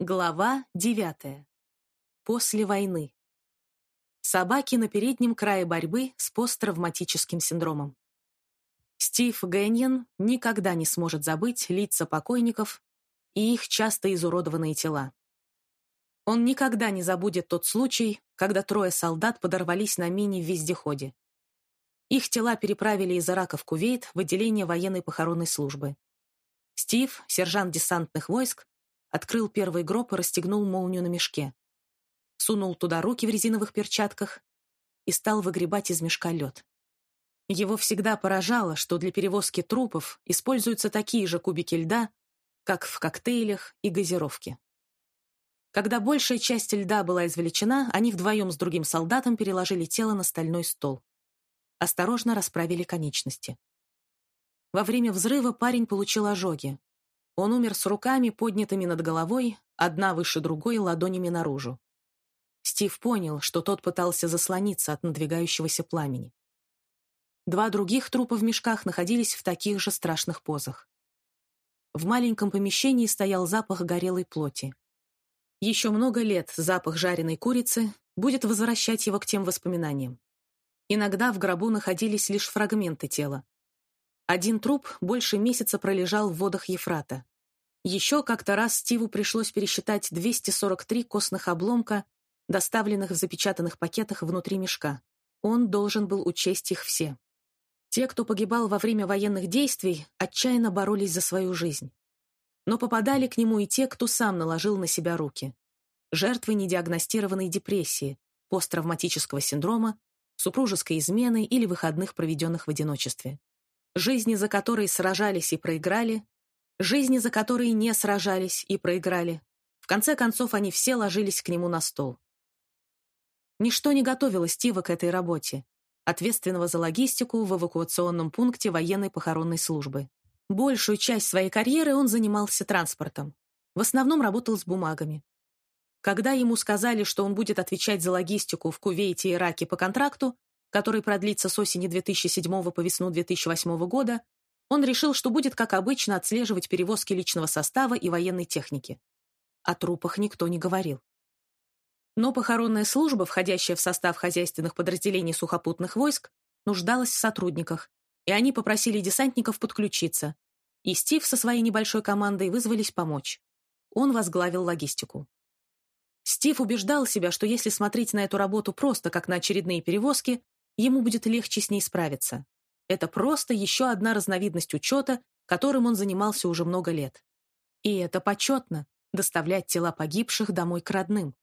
Глава девятая. После войны. Собаки на переднем крае борьбы с посттравматическим синдромом. Стив Гэньен никогда не сможет забыть лица покойников и их часто изуродованные тела. Он никогда не забудет тот случай, когда трое солдат подорвались на мине в вездеходе. Их тела переправили из Ирака в Кувейт в отделение военной похоронной службы. Стив, сержант десантных войск, открыл первый гроб и расстегнул молнию на мешке. Сунул туда руки в резиновых перчатках и стал выгребать из мешка лед. Его всегда поражало, что для перевозки трупов используются такие же кубики льда, как в коктейлях и газировке. Когда большая часть льда была извлечена, они вдвоем с другим солдатом переложили тело на стальной стол. Осторожно расправили конечности. Во время взрыва парень получил ожоги, он умер с руками, поднятыми над головой, одна выше другой, ладонями наружу. Стив понял, что тот пытался заслониться от надвигающегося пламени. Два других трупа в мешках находились в таких же страшных позах. В маленьком помещении стоял запах горелой плоти. Еще много лет запах жареной курицы будет возвращать его к тем воспоминаниям. Иногда в гробу находились лишь фрагменты тела. Один труп больше месяца пролежал в водах Ефрата. Еще как-то раз Стиву пришлось пересчитать 243 костных обломка, доставленных в запечатанных пакетах внутри мешка. Он должен был учесть их все. Те, кто погибал во время военных действий, отчаянно боролись за свою жизнь. Но попадали к нему и те, кто сам наложил на себя руки. Жертвы недиагностированной депрессии, посттравматического синдрома, супружеской измены или выходных, проведенных в одиночестве жизни, за которые сражались и проиграли, жизни, за которые не сражались и проиграли. В конце концов, они все ложились к нему на стол. Ничто не готовило Стива к этой работе, ответственного за логистику в эвакуационном пункте военной похоронной службы. Большую часть своей карьеры он занимался транспортом. В основном работал с бумагами. Когда ему сказали, что он будет отвечать за логистику в Кувейте и Ираке по контракту, который продлится с осени 2007 по весну 2008 года, он решил, что будет, как обычно, отслеживать перевозки личного состава и военной техники. О трупах никто не говорил. Но похоронная служба, входящая в состав хозяйственных подразделений сухопутных войск, нуждалась в сотрудниках, и они попросили десантников подключиться. И Стив со своей небольшой командой вызвались помочь. Он возглавил логистику. Стив убеждал себя, что если смотреть на эту работу просто как на очередные перевозки, ему будет легче с ней справиться. Это просто еще одна разновидность учета, которым он занимался уже много лет. И это почетно — доставлять тела погибших домой к родным.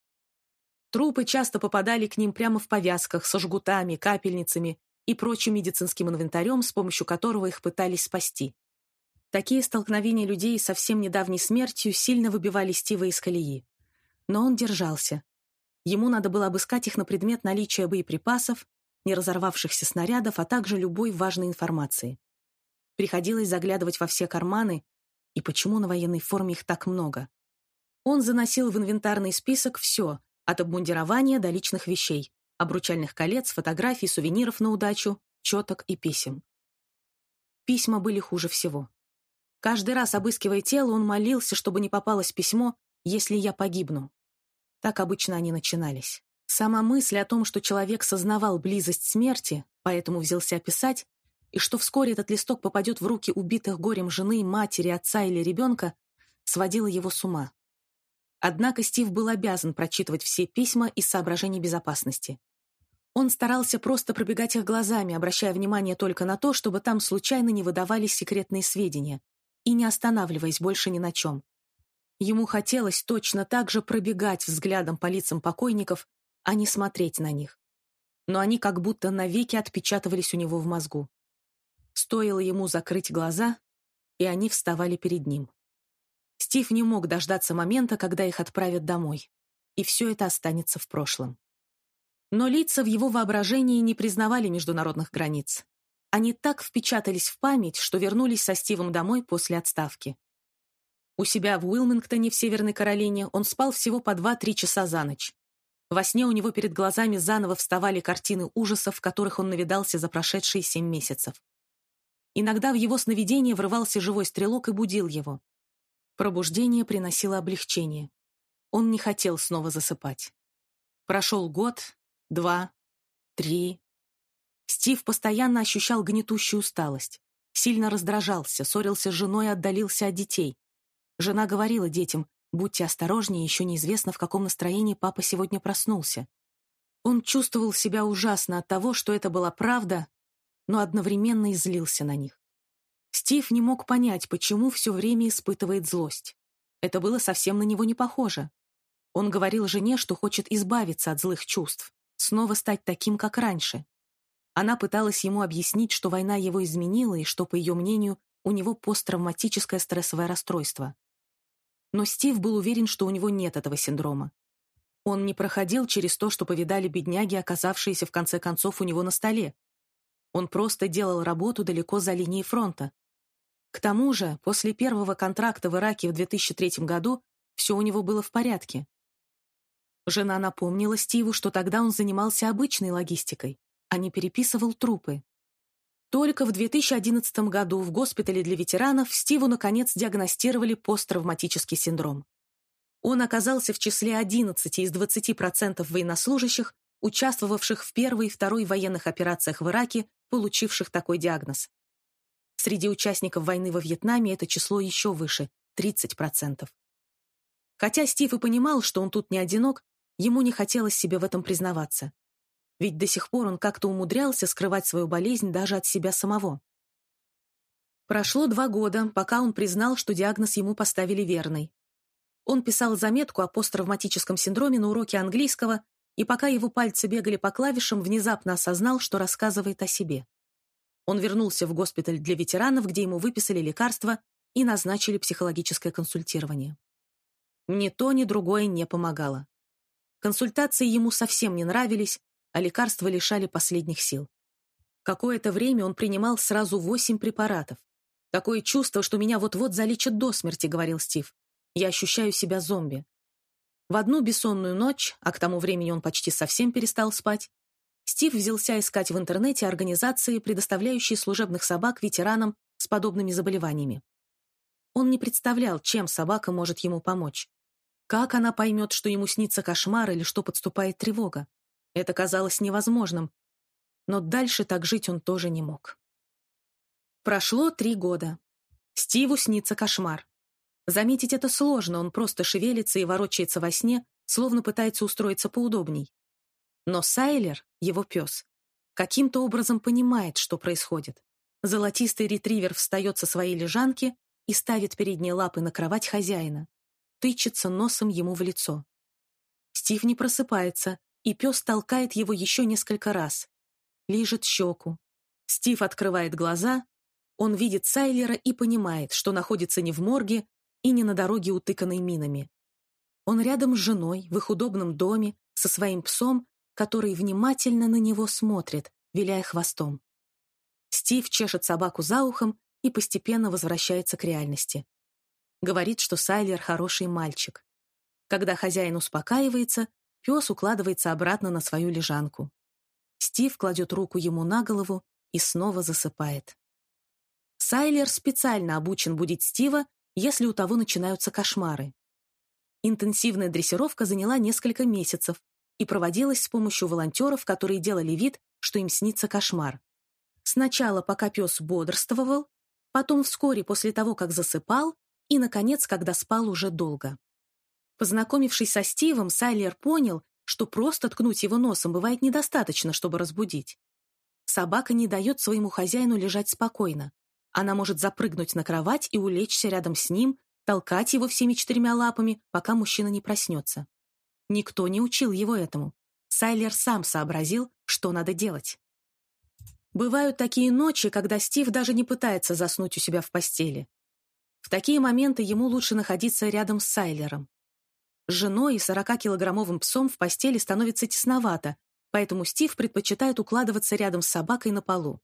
Трупы часто попадали к ним прямо в повязках, со жгутами, капельницами и прочим медицинским инвентарем, с помощью которого их пытались спасти. Такие столкновения людей со совсем недавней смертью сильно выбивали Стива из колеи. Но он держался. Ему надо было обыскать их на предмет наличия боеприпасов, не разорвавшихся снарядов, а также любой важной информации. Приходилось заглядывать во все карманы, и почему на военной форме их так много. Он заносил в инвентарный список все, от обмундирования до личных вещей, обручальных колец, фотографий, сувениров на удачу, четок и писем. Письма были хуже всего. Каждый раз, обыскивая тело, он молился, чтобы не попалось письмо, если я погибну. Так обычно они начинались. Сама мысль о том, что человек сознавал близость смерти, поэтому взялся писать, и что вскоре этот листок попадет в руки убитых горем жены, матери, отца или ребенка, сводила его с ума. Однако Стив был обязан прочитывать все письма из соображений безопасности. Он старался просто пробегать их глазами, обращая внимание только на то, чтобы там случайно не выдавались секретные сведения, и не останавливаясь больше ни на чем. Ему хотелось точно так же пробегать взглядом по лицам покойников, а не смотреть на них. Но они как будто навеки отпечатывались у него в мозгу. Стоило ему закрыть глаза, и они вставали перед ним. Стив не мог дождаться момента, когда их отправят домой, и все это останется в прошлом. Но лица в его воображении не признавали международных границ. Они так впечатались в память, что вернулись со Стивом домой после отставки. У себя в Уилмингтоне в Северной Каролине он спал всего по 2-3 часа за ночь. Во сне у него перед глазами заново вставали картины ужасов, которых он навидался за прошедшие семь месяцев. Иногда в его сновидение врывался живой стрелок и будил его. Пробуждение приносило облегчение. Он не хотел снова засыпать. Прошел год, два, три. Стив постоянно ощущал гнетущую усталость. Сильно раздражался, ссорился с женой и отдалился от детей. Жена говорила детям, будьте осторожнее, еще неизвестно, в каком настроении папа сегодня проснулся. Он чувствовал себя ужасно от того, что это была правда, но одновременно и злился на них. Стив не мог понять, почему все время испытывает злость. Это было совсем на него не похоже. Он говорил жене, что хочет избавиться от злых чувств, снова стать таким, как раньше. Она пыталась ему объяснить, что война его изменила и что, по ее мнению, у него посттравматическое стрессовое расстройство. Но Стив был уверен, что у него нет этого синдрома. Он не проходил через то, что повидали бедняги, оказавшиеся в конце концов у него на столе. Он просто делал работу далеко за линией фронта. К тому же, после первого контракта в Ираке в 2003 году все у него было в порядке. Жена напомнила Стиву, что тогда он занимался обычной логистикой, а не переписывал трупы. Только в 2011 году в госпитале для ветеранов Стиву наконец диагностировали посттравматический синдром. Он оказался в числе 11 из 20% военнослужащих, участвовавших в первой и второй военных операциях в Ираке, получивших такой диагноз. Среди участников войны во Вьетнаме это число еще выше – 30%. Хотя Стив и понимал, что он тут не одинок, ему не хотелось себе в этом признаваться. Ведь до сих пор он как-то умудрялся скрывать свою болезнь даже от себя самого. Прошло два года, пока он признал, что диагноз ему поставили верный. Он писал заметку о посттравматическом синдроме на уроке английского, и пока его пальцы бегали по клавишам, внезапно осознал, что рассказывает о себе. Он вернулся в госпиталь для ветеранов, где ему выписали лекарства и назначили психологическое консультирование. Ни то, ни другое не помогало. Консультации ему совсем не нравились, а лекарства лишали последних сил. Какое-то время он принимал сразу восемь препаратов. «Такое чувство, что меня вот-вот залечат до смерти», — говорил Стив. «Я ощущаю себя зомби». В одну бессонную ночь, а к тому времени он почти совсем перестал спать, Стив взялся искать в интернете организации, предоставляющие служебных собак ветеранам с подобными заболеваниями. Он не представлял, чем собака может ему помочь. Как она поймет, что ему снится кошмар или что подступает тревога? Это казалось невозможным, но дальше так жить он тоже не мог. Прошло три года. Стиву снится кошмар. Заметить это сложно, он просто шевелится и ворочается во сне, словно пытается устроиться поудобней. Но Сайлер, его пес, каким-то образом понимает, что происходит. Золотистый ретривер встает со своей лежанки и ставит передние лапы на кровать хозяина, тычется носом ему в лицо. Стив не просыпается, и пес толкает его еще несколько раз. Лижет щеку. Стив открывает глаза, он видит Сайлера и понимает, что находится не в морге и не на дороге, утыканной минами. Он рядом с женой, в их удобном доме, со своим псом который внимательно на него смотрит, виляя хвостом. Стив чешет собаку за ухом и постепенно возвращается к реальности. Говорит, что Сайлер хороший мальчик. Когда хозяин успокаивается, пес укладывается обратно на свою лежанку. Стив кладет руку ему на голову и снова засыпает. Сайлер специально обучен будить Стива, если у того начинаются кошмары. Интенсивная дрессировка заняла несколько месяцев, и проводилась с помощью волонтеров, которые делали вид, что им снится кошмар. Сначала, пока пес бодрствовал, потом вскоре после того, как засыпал, и, наконец, когда спал уже долго. Познакомившись со Стивом, Сайлер понял, что просто ткнуть его носом бывает недостаточно, чтобы разбудить. Собака не дает своему хозяину лежать спокойно. Она может запрыгнуть на кровать и улечься рядом с ним, толкать его всеми четырьмя лапами, пока мужчина не проснется. Никто не учил его этому. Сайлер сам сообразил, что надо делать. Бывают такие ночи, когда Стив даже не пытается заснуть у себя в постели. В такие моменты ему лучше находиться рядом с Сайлером. С женой и 40-килограммовым псом в постели становится тесновато, поэтому Стив предпочитает укладываться рядом с собакой на полу.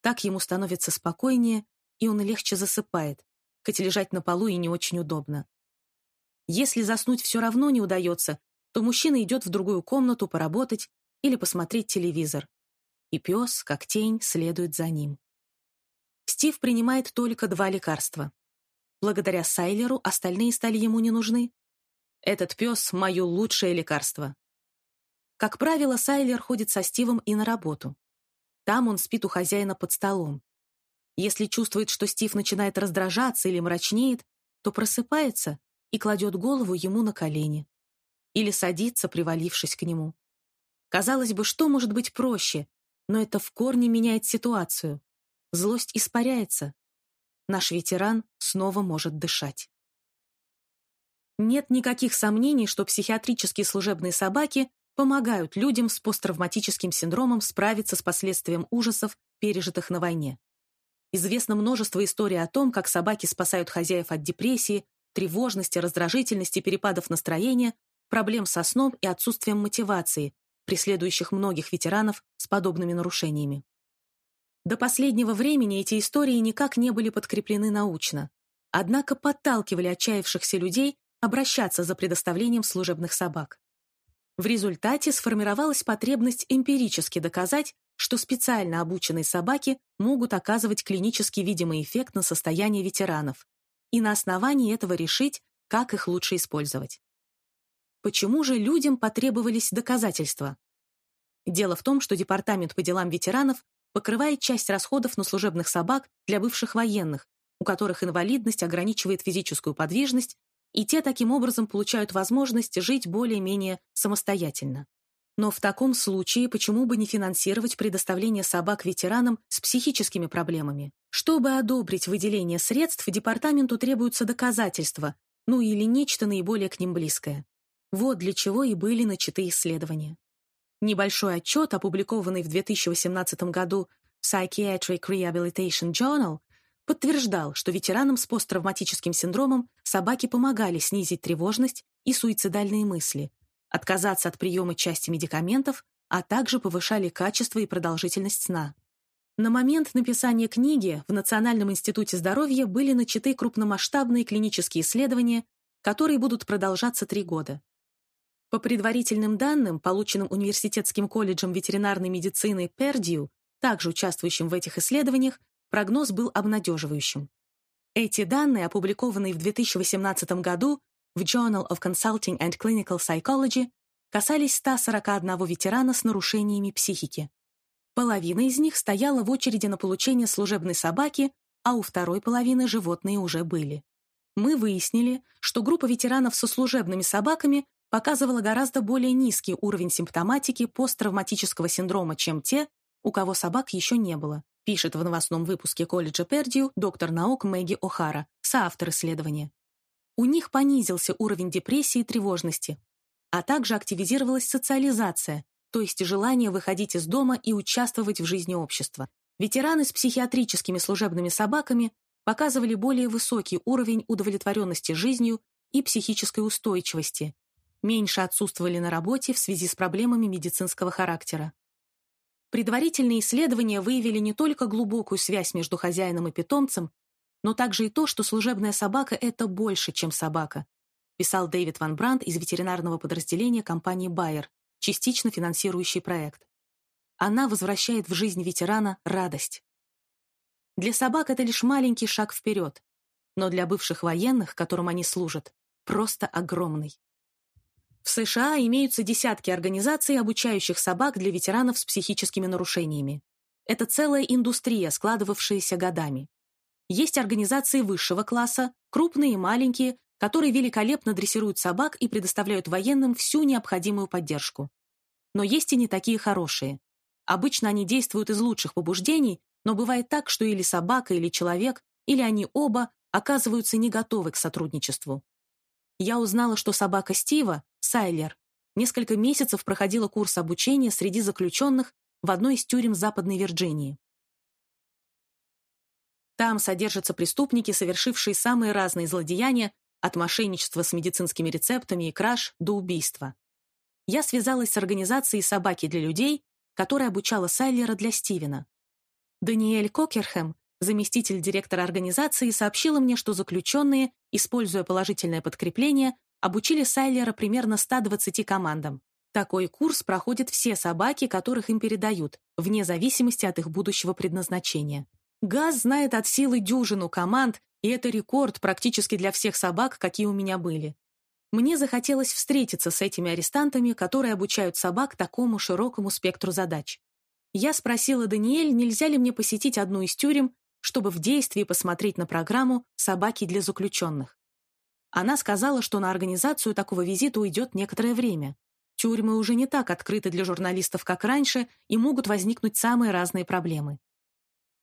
Так ему становится спокойнее, и он легче засыпает, хоть лежать на полу и не очень удобно. Если заснуть все равно не удается, то мужчина идет в другую комнату поработать или посмотреть телевизор. И пес, как тень, следует за ним. Стив принимает только два лекарства. Благодаря Сайлеру остальные стали ему не нужны. Этот пес — мое лучшее лекарство. Как правило, Сайлер ходит со Стивом и на работу. Там он спит у хозяина под столом. Если чувствует, что Стив начинает раздражаться или мрачнеет, то просыпается и кладет голову ему на колени. Или садится, привалившись к нему. Казалось бы, что может быть проще, но это в корне меняет ситуацию. Злость испаряется. Наш ветеран снова может дышать. Нет никаких сомнений, что психиатрические служебные собаки помогают людям с посттравматическим синдромом справиться с последствием ужасов, пережитых на войне. Известно множество историй о том, как собаки спасают хозяев от депрессии, тревожности, раздражительности, перепадов настроения, проблем со сном и отсутствием мотивации, преследующих многих ветеранов с подобными нарушениями. До последнего времени эти истории никак не были подкреплены научно, однако подталкивали отчаявшихся людей обращаться за предоставлением служебных собак. В результате сформировалась потребность эмпирически доказать, что специально обученные собаки могут оказывать клинически видимый эффект на состояние ветеранов и на основании этого решить, как их лучше использовать. Почему же людям потребовались доказательства? Дело в том, что Департамент по делам ветеранов покрывает часть расходов на служебных собак для бывших военных, у которых инвалидность ограничивает физическую подвижность и те таким образом получают возможность жить более-менее самостоятельно. Но в таком случае почему бы не финансировать предоставление собак ветеранам с психическими проблемами? Чтобы одобрить выделение средств, департаменту требуются доказательства, ну или нечто наиболее к ним близкое. Вот для чего и были начаты исследования. Небольшой отчет, опубликованный в 2018 году в Psychiatric Rehabilitation Journal, подтверждал, что ветеранам с посттравматическим синдромом собаки помогали снизить тревожность и суицидальные мысли, отказаться от приема части медикаментов, а также повышали качество и продолжительность сна. На момент написания книги в Национальном институте здоровья были начаты крупномасштабные клинические исследования, которые будут продолжаться три года. По предварительным данным, полученным Университетским колледжем ветеринарной медицины Пердью, также участвующим в этих исследованиях, прогноз был обнадеживающим. Эти данные, опубликованные в 2018 году в Journal of Consulting and Clinical Psychology, касались 141 ветерана с нарушениями психики. Половина из них стояла в очереди на получение служебной собаки, а у второй половины животные уже были. Мы выяснили, что группа ветеранов со служебными собаками показывала гораздо более низкий уровень симптоматики посттравматического синдрома, чем те, у кого собак еще не было, пишет в новостном выпуске колледжа Пердью доктор наук Мэгги О'Хара, соавтор исследования. У них понизился уровень депрессии и тревожности, а также активизировалась социализация, то есть желание выходить из дома и участвовать в жизни общества. Ветераны с психиатрическими служебными собаками показывали более высокий уровень удовлетворенности жизнью и психической устойчивости, меньше отсутствовали на работе в связи с проблемами медицинского характера. Предварительные исследования выявили не только глубокую связь между хозяином и питомцем, но также и то, что служебная собака — это больше, чем собака, писал Дэвид Ван Брандт из ветеринарного подразделения компании Bayer, частично финансирующий проект. Она возвращает в жизнь ветерана радость. Для собак это лишь маленький шаг вперед, но для бывших военных, которым они служат, просто огромный. В США имеются десятки организаций, обучающих собак для ветеранов с психическими нарушениями. Это целая индустрия, складывавшаяся годами. Есть организации высшего класса, крупные и маленькие, которые великолепно дрессируют собак и предоставляют военным всю необходимую поддержку. Но есть и не такие хорошие. Обычно они действуют из лучших побуждений, но бывает так, что или собака, или человек, или они оба оказываются не готовы к сотрудничеству. Я узнала, что собака Стива, Сайлер, несколько месяцев проходила курс обучения среди заключенных в одной из тюрем Западной Вирджинии. Там содержатся преступники, совершившие самые разные злодеяния, от мошенничества с медицинскими рецептами и краж до убийства. Я связалась с организацией «Собаки для людей», которая обучала Сайлера для Стивена. Даниэль Кокерхэм, заместитель директора организации, сообщила мне, что заключенные, используя положительное подкрепление, обучили Сайлера примерно 120 командам. Такой курс проходят все собаки, которых им передают, вне зависимости от их будущего предназначения. Газ знает от силы дюжину команд, и это рекорд практически для всех собак, какие у меня были. Мне захотелось встретиться с этими арестантами, которые обучают собак такому широкому спектру задач. Я спросила Даниэль, нельзя ли мне посетить одну из тюрем, чтобы в действии посмотреть на программу «Собаки для заключенных». Она сказала, что на организацию такого визита уйдет некоторое время. Тюрьмы уже не так открыты для журналистов, как раньше, и могут возникнуть самые разные проблемы.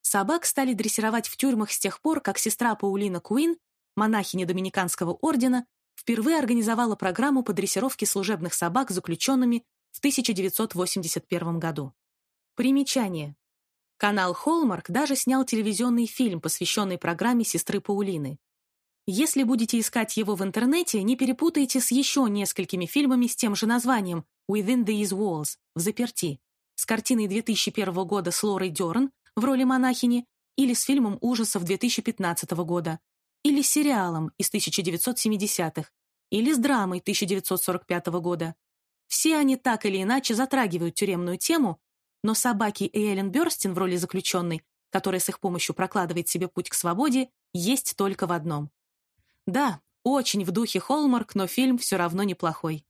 Собак стали дрессировать в тюрьмах с тех пор, как сестра Паулина Куин, монахиня Доминиканского ордена, впервые организовала программу по дрессировке служебных собак заключенными в 1981 году. Примечание. Канал Холмарк даже снял телевизионный фильм, посвященный программе сестры Паулины. Если будете искать его в интернете, не перепутайте с еще несколькими фильмами с тем же названием «Within These Walls» — «В заперти», с картиной 2001 года с Лорой Дерн в роли монахини или с фильмом ужасов 2015 года, или с сериалом из 1970-х, или с драмой 1945 года. Все они так или иначе затрагивают тюремную тему но собаки и Эллен Бёрстин в роли заключенной, которая с их помощью прокладывает себе путь к свободе, есть только в одном. Да, очень в духе Холмарк, но фильм все равно неплохой.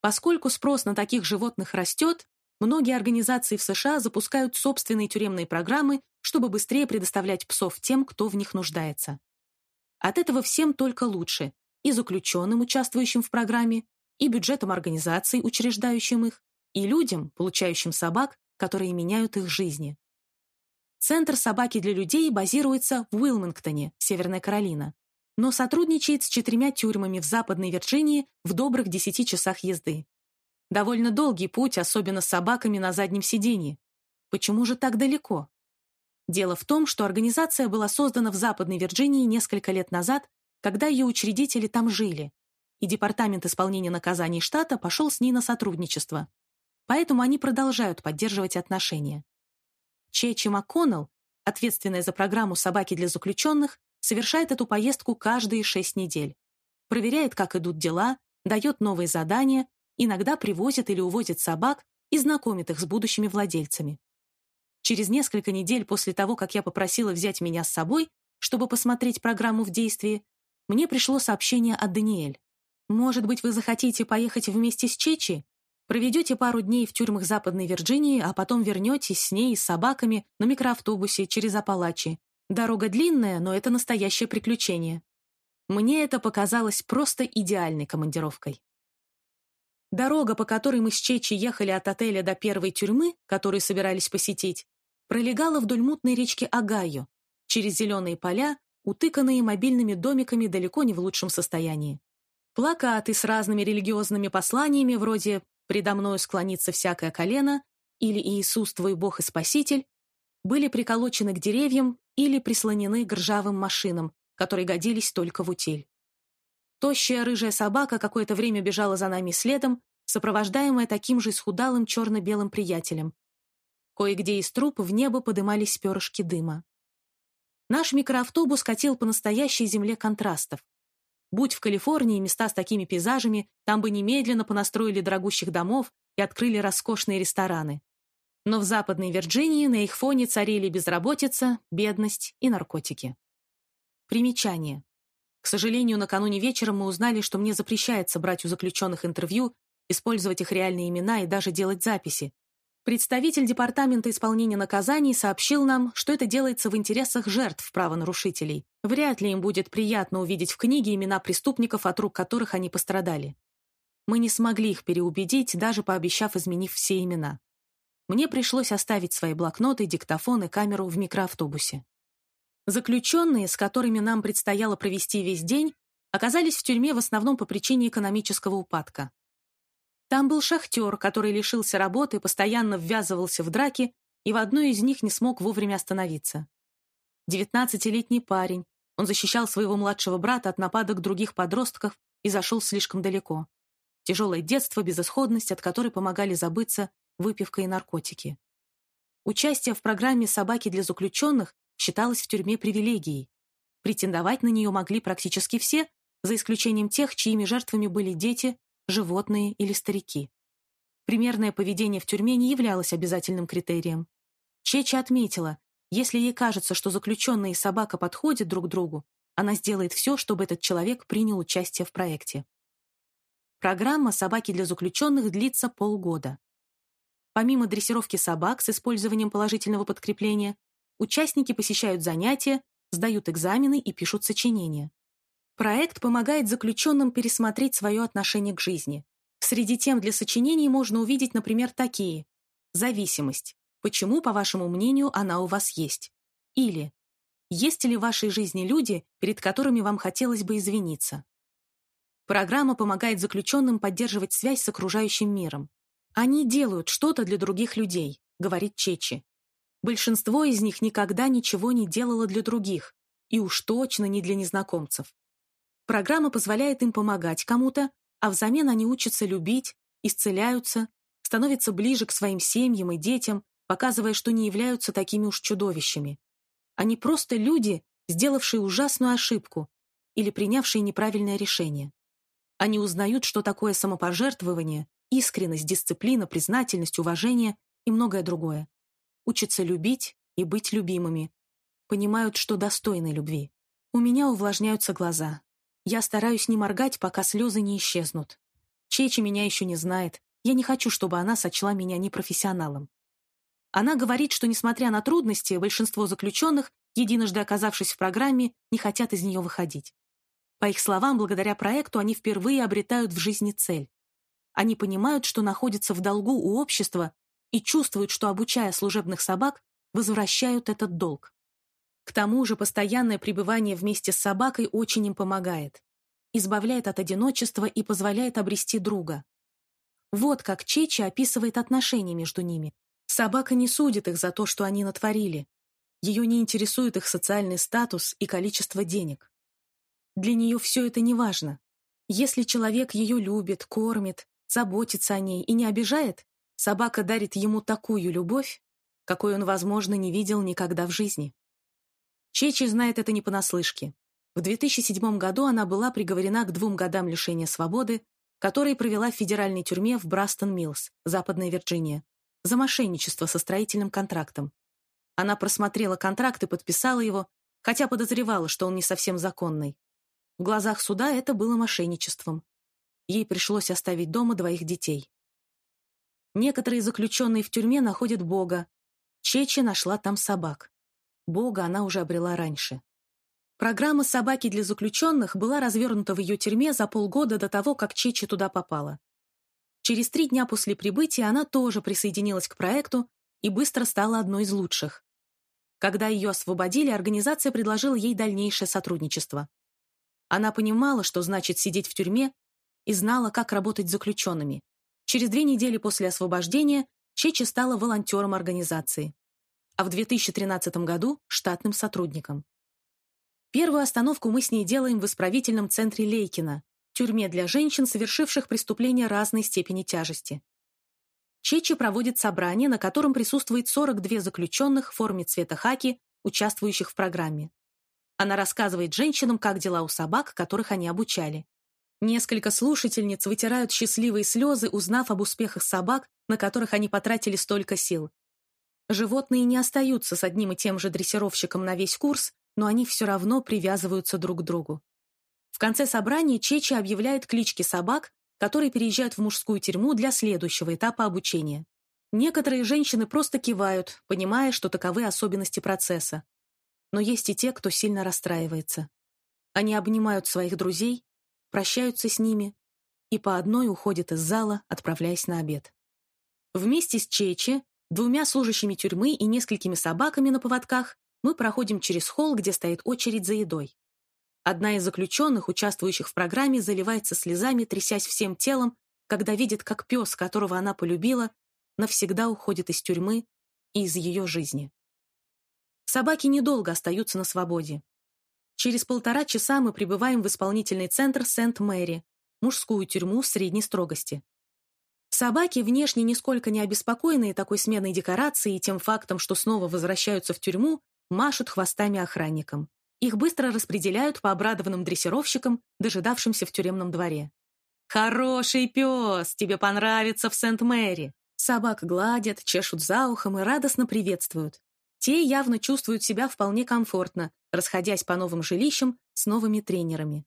Поскольку спрос на таких животных растет, многие организации в США запускают собственные тюремные программы, чтобы быстрее предоставлять псов тем, кто в них нуждается. От этого всем только лучше и заключенным, участвующим в программе, и бюджетам организаций, учреждающим их, и людям, получающим собак, которые меняют их жизни. Центр «Собаки для людей» базируется в Уилмингтоне, Северная Каролина, но сотрудничает с четырьмя тюрьмами в Западной Вирджинии в добрых десяти часах езды. Довольно долгий путь, особенно с собаками на заднем сиденье. Почему же так далеко? Дело в том, что организация была создана в Западной Вирджинии несколько лет назад, когда ее учредители там жили, и Департамент исполнения наказаний штата пошел с ней на сотрудничество поэтому они продолжают поддерживать отношения. Чечи МакКоннелл, ответственная за программу «Собаки для заключенных», совершает эту поездку каждые шесть недель. Проверяет, как идут дела, дает новые задания, иногда привозит или увозит собак и знакомит их с будущими владельцами. Через несколько недель после того, как я попросила взять меня с собой, чтобы посмотреть программу в действии, мне пришло сообщение от Даниэль. «Может быть, вы захотите поехать вместе с Чечи? Проведете пару дней в тюрьмах Западной Вирджинии, а потом вернетесь с ней и с собаками на микроавтобусе через Апалачи. Дорога длинная, но это настоящее приключение. Мне это показалось просто идеальной командировкой. Дорога, по которой мы с Чечи ехали от отеля до первой тюрьмы, которую собирались посетить, пролегала вдоль мутной речки Агаю, через зеленые поля, утыканные мобильными домиками далеко не в лучшем состоянии. Плакаты с разными религиозными посланиями вроде предо мною склонится всякое колено, или Иисус твой Бог и Спаситель, были приколочены к деревьям или прислонены к ржавым машинам, которые годились только в утиль. Тощая рыжая собака какое-то время бежала за нами следом, сопровождаемая таким же исхудалым черно-белым приятелем. Кое-где из труп в небо подымались перышки дыма. Наш микроавтобус катил по настоящей земле контрастов. Будь в Калифорнии места с такими пейзажами, там бы немедленно понастроили дорогущих домов и открыли роскошные рестораны. Но в Западной Вирджинии на их фоне царили безработица, бедность и наркотики. Примечание. К сожалению, накануне вечером мы узнали, что мне запрещается брать у заключенных интервью, использовать их реальные имена и даже делать записи, Представитель Департамента исполнения наказаний сообщил нам, что это делается в интересах жертв правонарушителей. Вряд ли им будет приятно увидеть в книге имена преступников, от рук которых они пострадали. Мы не смогли их переубедить, даже пообещав изменив все имена. Мне пришлось оставить свои блокноты, диктофон и камеру в микроавтобусе. Заключенные, с которыми нам предстояло провести весь день, оказались в тюрьме в основном по причине экономического упадка. Там был шахтер, который лишился работы, постоянно ввязывался в драки и в одной из них не смог вовремя остановиться. Девятнадцатилетний парень. Он защищал своего младшего брата от нападок других подростков и зашел слишком далеко. Тяжелое детство, безысходность, от которой помогали забыться выпивка и наркотики. Участие в программе «Собаки для заключенных» считалось в тюрьме привилегией. Претендовать на нее могли практически все, за исключением тех, чьими жертвами были дети, животные или старики. Примерное поведение в тюрьме не являлось обязательным критерием. Чеча отметила, если ей кажется, что заключенные и собака подходят друг другу, она сделает все, чтобы этот человек принял участие в проекте. Программа «Собаки для заключенных» длится полгода. Помимо дрессировки собак с использованием положительного подкрепления, участники посещают занятия, сдают экзамены и пишут сочинения. Проект помогает заключенным пересмотреть свое отношение к жизни. Среди тем для сочинений можно увидеть, например, такие. Зависимость. Почему, по вашему мнению, она у вас есть? Или есть ли в вашей жизни люди, перед которыми вам хотелось бы извиниться? Программа помогает заключенным поддерживать связь с окружающим миром. Они делают что-то для других людей, говорит Чечи. Большинство из них никогда ничего не делало для других, и уж точно не для незнакомцев. Программа позволяет им помогать кому-то, а взамен они учатся любить, исцеляются, становятся ближе к своим семьям и детям, показывая, что не являются такими уж чудовищами. Они просто люди, сделавшие ужасную ошибку или принявшие неправильное решение. Они узнают, что такое самопожертвование, искренность, дисциплина, признательность, уважение и многое другое. Учатся любить и быть любимыми. Понимают, что достойны любви. У меня увлажняются глаза. Я стараюсь не моргать, пока слезы не исчезнут. Чечи меня еще не знает. Я не хочу, чтобы она сочла меня непрофессионалом. Она говорит, что, несмотря на трудности, большинство заключенных, единожды оказавшись в программе, не хотят из нее выходить. По их словам, благодаря проекту они впервые обретают в жизни цель. Они понимают, что находятся в долгу у общества и чувствуют, что, обучая служебных собак, возвращают этот долг. К тому же постоянное пребывание вместе с собакой очень им помогает. Избавляет от одиночества и позволяет обрести друга. Вот как Чечи описывает отношения между ними. Собака не судит их за то, что они натворили. Ее не интересует их социальный статус и количество денег. Для нее все это не важно. Если человек ее любит, кормит, заботится о ней и не обижает, собака дарит ему такую любовь, какой он, возможно, не видел никогда в жизни. Чечи знает это не понаслышке. В 2007 году она была приговорена к двум годам лишения свободы, которые провела в федеральной тюрьме в Брастон-Миллс, Западная Вирджиния, за мошенничество со строительным контрактом. Она просмотрела контракт и подписала его, хотя подозревала, что он не совсем законный. В глазах суда это было мошенничеством. Ей пришлось оставить дома двоих детей. Некоторые заключенные в тюрьме находят Бога. Чечи нашла там собак. Бога она уже обрела раньше. Программа «Собаки для заключенных» была развернута в ее тюрьме за полгода до того, как Чечи туда попала. Через три дня после прибытия она тоже присоединилась к проекту и быстро стала одной из лучших. Когда ее освободили, организация предложила ей дальнейшее сотрудничество. Она понимала, что значит сидеть в тюрьме, и знала, как работать с заключенными. Через две недели после освобождения Чечи стала волонтером организации а в 2013 году – штатным сотрудником. Первую остановку мы с ней делаем в исправительном центре Лейкина, тюрьме для женщин, совершивших преступления разной степени тяжести. Чечи проводит собрание, на котором присутствует 42 заключенных в форме цвета хаки, участвующих в программе. Она рассказывает женщинам, как дела у собак, которых они обучали. Несколько слушательниц вытирают счастливые слезы, узнав об успехах собак, на которых они потратили столько сил. Животные не остаются с одним и тем же дрессировщиком на весь курс, но они все равно привязываются друг к другу. В конце собрания Чечи объявляет клички собак, которые переезжают в мужскую тюрьму для следующего этапа обучения. Некоторые женщины просто кивают, понимая, что таковы особенности процесса. Но есть и те, кто сильно расстраивается. Они обнимают своих друзей, прощаются с ними и по одной уходят из зала, отправляясь на обед. Вместе с Чечи Двумя служащими тюрьмы и несколькими собаками на поводках мы проходим через холл, где стоит очередь за едой. Одна из заключенных, участвующих в программе, заливается слезами, трясясь всем телом, когда видит, как пес, которого она полюбила, навсегда уходит из тюрьмы и из ее жизни. Собаки недолго остаются на свободе. Через полтора часа мы прибываем в исполнительный центр Сент-Мэри, мужскую тюрьму средней строгости. Собаки, внешне нисколько не обеспокоенные такой сменой декорации и тем фактом, что снова возвращаются в тюрьму, машут хвостами охранникам. Их быстро распределяют по обрадованным дрессировщикам, дожидавшимся в тюремном дворе. «Хороший пес! Тебе понравится в Сент-Мэри!» Собак гладят, чешут за ухом и радостно приветствуют. Те явно чувствуют себя вполне комфортно, расходясь по новым жилищам с новыми тренерами.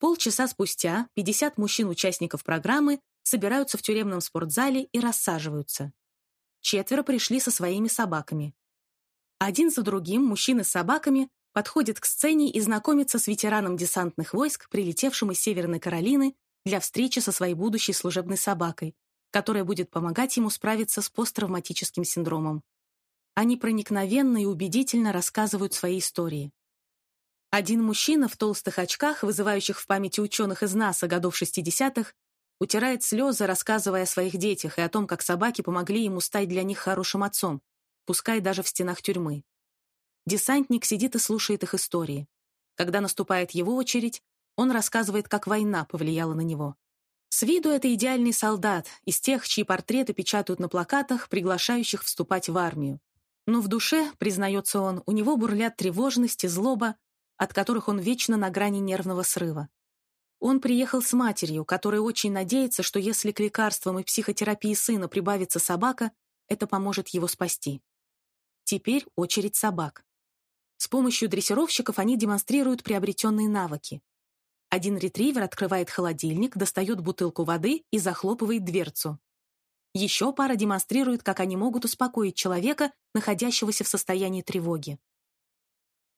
Полчаса спустя 50 мужчин-участников программы собираются в тюремном спортзале и рассаживаются. Четверо пришли со своими собаками. Один за другим мужчины с собаками подходят к сцене и знакомятся с ветераном десантных войск, прилетевшим из Северной Каролины для встречи со своей будущей служебной собакой, которая будет помогать ему справиться с посттравматическим синдромом. Они проникновенно и убедительно рассказывают свои истории. Один мужчина в толстых очках, вызывающих в памяти ученых из НАСА годов 60-х, утирает слезы, рассказывая о своих детях и о том, как собаки помогли ему стать для них хорошим отцом, пускай даже в стенах тюрьмы. Десантник сидит и слушает их истории. Когда наступает его очередь, он рассказывает, как война повлияла на него. С виду это идеальный солдат, из тех, чьи портреты печатают на плакатах, приглашающих вступать в армию. Но в душе, признается он, у него бурлят тревожность и злоба, от которых он вечно на грани нервного срыва. Он приехал с матерью, которая очень надеется, что если к лекарствам и психотерапии сына прибавится собака, это поможет его спасти. Теперь очередь собак. С помощью дрессировщиков они демонстрируют приобретенные навыки. Один ретривер открывает холодильник, достает бутылку воды и захлопывает дверцу. Еще пара демонстрирует, как они могут успокоить человека, находящегося в состоянии тревоги.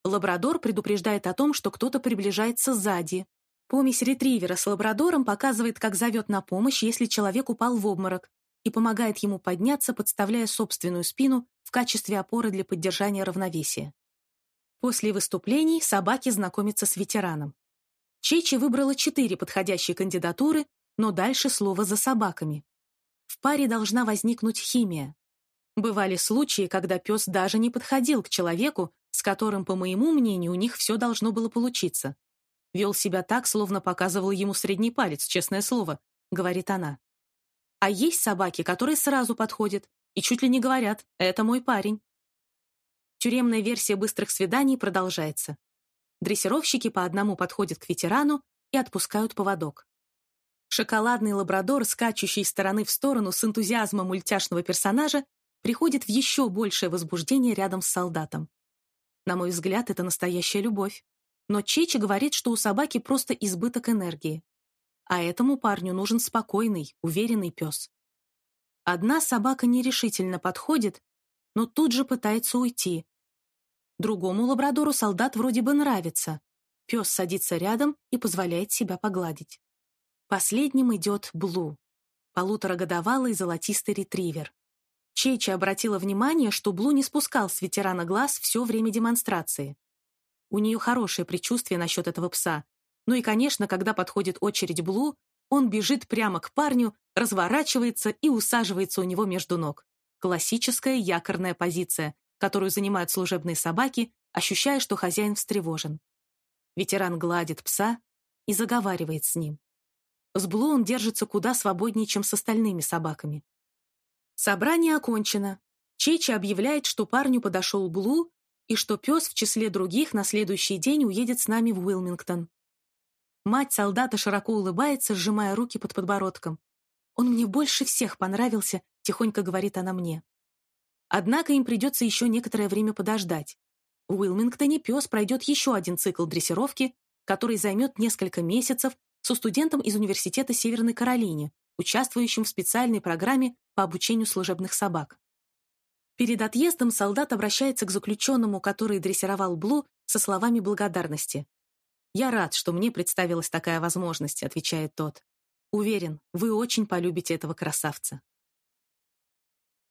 Лабрадор предупреждает о том, что кто-то приближается сзади. Помесь ретривера с лабрадором показывает, как зовет на помощь, если человек упал в обморок, и помогает ему подняться, подставляя собственную спину в качестве опоры для поддержания равновесия. После выступлений собаки знакомятся с ветераном. Чечи выбрала четыре подходящие кандидатуры, но дальше слово за собаками. В паре должна возникнуть химия. Бывали случаи, когда пес даже не подходил к человеку, с которым, по моему мнению, у них все должно было получиться. Вел себя так, словно показывал ему средний палец, честное слово, говорит она. А есть собаки, которые сразу подходят и чуть ли не говорят «это мой парень». Тюремная версия быстрых свиданий продолжается. Дрессировщики по одному подходят к ветерану и отпускают поводок. Шоколадный лабрадор, скачущий из стороны в сторону с энтузиазмом мультяшного персонажа, приходит в еще большее возбуждение рядом с солдатом. На мой взгляд, это настоящая любовь. Но Чечи говорит, что у собаки просто избыток энергии. А этому парню нужен спокойный, уверенный пес. Одна собака нерешительно подходит, но тут же пытается уйти, Другому лабрадору солдат вроде бы нравится. Пес садится рядом и позволяет себя погладить. Последним идет Блу, полуторагодовалый золотистый ретривер. Чейчи обратила внимание, что Блу не спускал с ветерана глаз все время демонстрации. У нее хорошее предчувствие насчет этого пса. Ну и, конечно, когда подходит очередь Блу, он бежит прямо к парню, разворачивается и усаживается у него между ног. Классическая якорная позиция, которую занимают служебные собаки, ощущая, что хозяин встревожен. Ветеран гладит пса и заговаривает с ним. С Блу он держится куда свободнее, чем с остальными собаками. Собрание окончено. Чечи объявляет, что парню подошел Блу и что пес в числе других на следующий день уедет с нами в Уилмингтон. Мать солдата широко улыбается, сжимая руки под подбородком. «Он мне больше всех понравился», — тихонько говорит она мне. Однако им придется еще некоторое время подождать. В Уилмингтоне пес пройдет еще один цикл дрессировки, который займет несколько месяцев со студентом из Университета Северной Каролине, участвующим в специальной программе по обучению служебных собак. Перед отъездом солдат обращается к заключенному, который дрессировал Блу, со словами благодарности. «Я рад, что мне представилась такая возможность», — отвечает тот. «Уверен, вы очень полюбите этого красавца».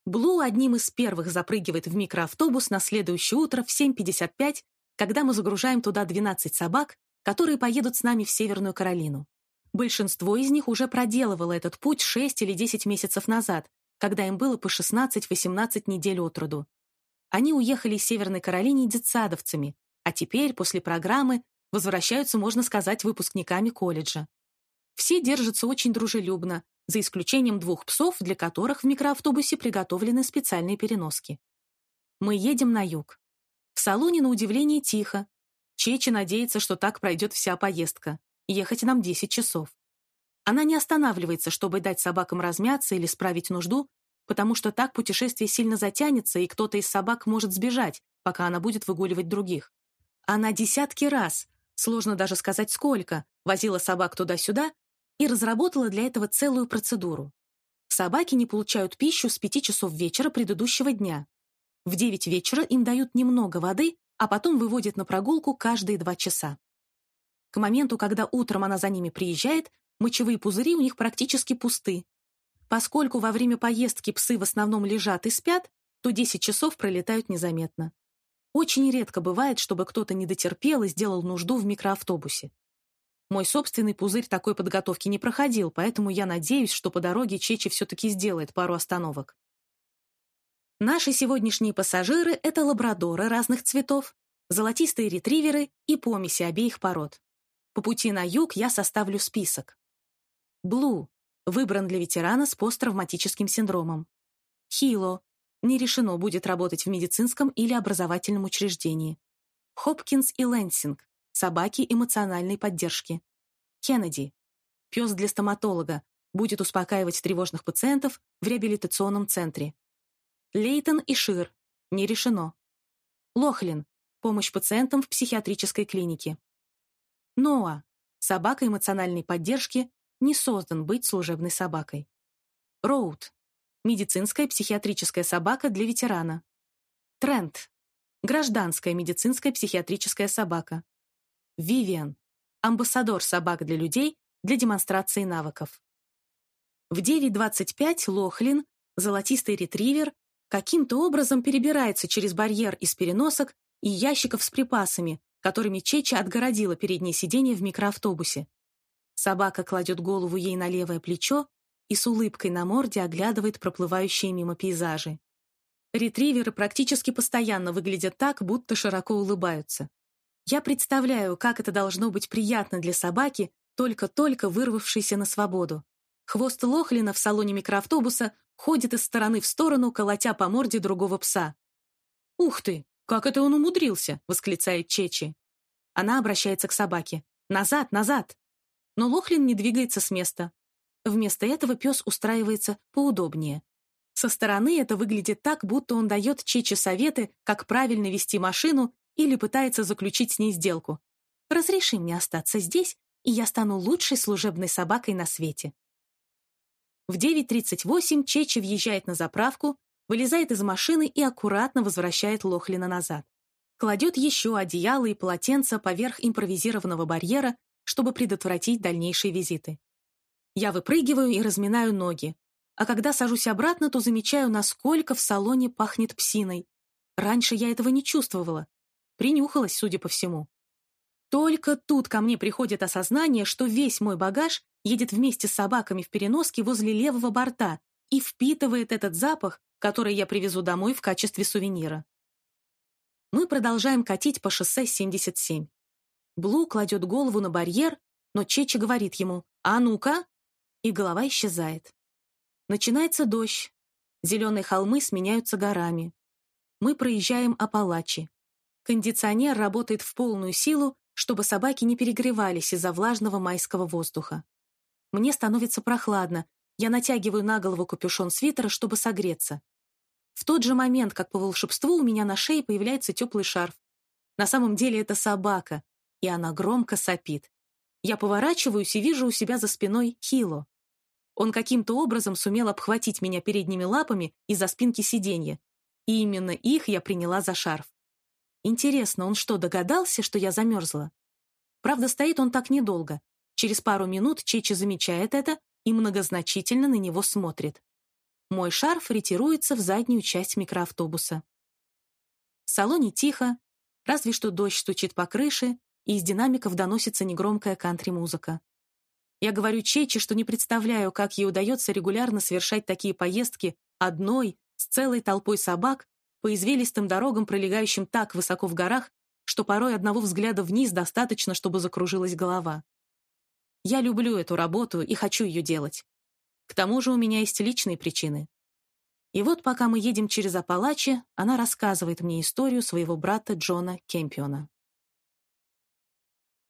Блу одним из первых запрыгивает в микроавтобус на следующее утро в 7.55, когда мы загружаем туда 12 собак, которые поедут с нами в Северную Каролину. Большинство из них уже проделывало этот путь 6 или 10 месяцев назад, когда им было по 16-18 недель от роду. Они уехали из Северной Каролины детсадовцами, а теперь, после программы, возвращаются, можно сказать, выпускниками колледжа. Все держатся очень дружелюбно, за исключением двух псов, для которых в микроавтобусе приготовлены специальные переноски. Мы едем на юг. В салоне, на удивление, тихо. Чечи надеется, что так пройдет вся поездка. Ехать нам 10 часов. Она не останавливается, чтобы дать собакам размяться или справить нужду, потому что так путешествие сильно затянется, и кто-то из собак может сбежать, пока она будет выгуливать других. Она десятки раз, сложно даже сказать сколько, возила собак туда-сюда и разработала для этого целую процедуру. Собаки не получают пищу с 5 часов вечера предыдущего дня. В 9 вечера им дают немного воды, а потом выводят на прогулку каждые 2 часа. К моменту, когда утром она за ними приезжает, мочевые пузыри у них практически пусты, Поскольку во время поездки псы в основном лежат и спят, то 10 часов пролетают незаметно. Очень редко бывает, чтобы кто-то не дотерпел и сделал нужду в микроавтобусе. Мой собственный пузырь такой подготовки не проходил, поэтому я надеюсь, что по дороге Чечи все-таки сделает пару остановок. Наши сегодняшние пассажиры — это лабрадоры разных цветов, золотистые ретриверы и помеси обеих пород. По пути на юг я составлю список. Блу Выбран для ветерана с посттравматическим синдромом. Хило. Не решено, будет работать в медицинском или образовательном учреждении. Хопкинс и Лэнсинг. Собаки эмоциональной поддержки. Кеннеди. Пес для стоматолога. Будет успокаивать тревожных пациентов в реабилитационном центре. Лейтон и Шир. Не решено. Лохлин. Помощь пациентам в психиатрической клинике. Ноа. Собака эмоциональной поддержки не создан быть служебной собакой. Роуд – медицинская психиатрическая собака для ветерана. Трент – гражданская медицинская психиатрическая собака. Вивиан – амбассадор собак для людей для демонстрации навыков. В 9.25 Лохлин, золотистый ретривер, каким-то образом перебирается через барьер из переносок и ящиков с припасами, которыми Чеча отгородила переднее сиденье в микроавтобусе. Собака кладет голову ей на левое плечо и с улыбкой на морде оглядывает проплывающие мимо пейзажи. Ретриверы практически постоянно выглядят так, будто широко улыбаются. Я представляю, как это должно быть приятно для собаки, только-только вырвавшейся на свободу. Хвост Лохлина в салоне микроавтобуса ходит из стороны в сторону, колотя по морде другого пса. «Ух ты! Как это он умудрился!» — восклицает Чечи. Она обращается к собаке. «Назад, назад!» но Лохлин не двигается с места. Вместо этого пес устраивается поудобнее. Со стороны это выглядит так, будто он дает Чече советы, как правильно вести машину или пытается заключить с ней сделку. «Разреши мне остаться здесь, и я стану лучшей служебной собакой на свете». В 9.38 Чечи въезжает на заправку, вылезает из машины и аккуратно возвращает Лохлина назад. Кладет еще одеяло и полотенце поверх импровизированного барьера, чтобы предотвратить дальнейшие визиты. Я выпрыгиваю и разминаю ноги, а когда сажусь обратно, то замечаю, насколько в салоне пахнет псиной. Раньше я этого не чувствовала. Принюхалась, судя по всему. Только тут ко мне приходит осознание, что весь мой багаж едет вместе с собаками в переноске возле левого борта и впитывает этот запах, который я привезу домой в качестве сувенира. Мы продолжаем катить по шоссе 77. Блу кладет голову на барьер, но Чечи говорит ему «А ну-ка!» и голова исчезает. Начинается дождь. Зеленые холмы сменяются горами. Мы проезжаем Апалачи. Кондиционер работает в полную силу, чтобы собаки не перегревались из-за влажного майского воздуха. Мне становится прохладно. Я натягиваю на голову капюшон свитера, чтобы согреться. В тот же момент, как по волшебству, у меня на шее появляется теплый шарф. На самом деле это собака, и она громко сопит. Я поворачиваюсь и вижу у себя за спиной Хило. Он каким-то образом сумел обхватить меня передними лапами из-за спинки сиденья, и именно их я приняла за шарф. Интересно, он что, догадался, что я замерзла? Правда, стоит он так недолго. Через пару минут Чечи замечает это и многозначительно на него смотрит. Мой шарф ретируется в заднюю часть микроавтобуса. В салоне тихо, разве что дождь стучит по крыше, и из динамиков доносится негромкая кантри-музыка. Я говорю Чечи, что не представляю, как ей удается регулярно совершать такие поездки одной, с целой толпой собак, по извилистым дорогам, пролегающим так высоко в горах, что порой одного взгляда вниз достаточно, чтобы закружилась голова. Я люблю эту работу и хочу ее делать. К тому же у меня есть личные причины. И вот пока мы едем через Апалачи, она рассказывает мне историю своего брата Джона Кемпиона.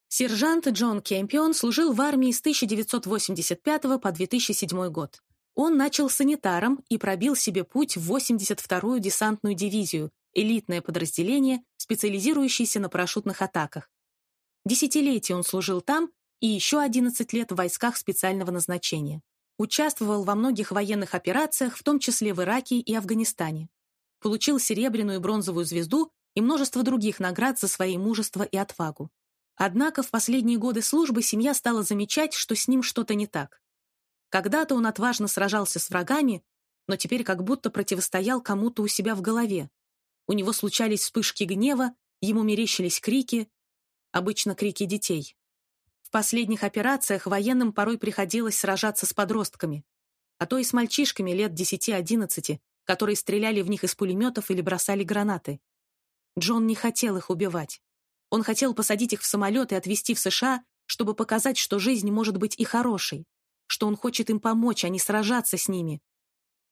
Сержант Джон Кемпион служил в армии с 1985 по 2007 год. Он начал санитаром и пробил себе путь в 82-ю десантную дивизию, элитное подразделение, специализирующееся на парашютных атаках. Десятилетия он служил там и еще 11 лет в войсках специального назначения. Участвовал во многих военных операциях, в том числе в Ираке и Афганистане. Получил серебряную и бронзовую звезду и множество других наград за свои мужество и отвагу. Однако в последние годы службы семья стала замечать, что с ним что-то не так. Когда-то он отважно сражался с врагами, но теперь как будто противостоял кому-то у себя в голове. У него случались вспышки гнева, ему мерещились крики, обычно крики детей. В последних операциях военным порой приходилось сражаться с подростками, а то и с мальчишками лет 10-11, которые стреляли в них из пулеметов или бросали гранаты. Джон не хотел их убивать. Он хотел посадить их в самолет и отвезти в США, чтобы показать, что жизнь может быть и хорошей, что он хочет им помочь, а не сражаться с ними.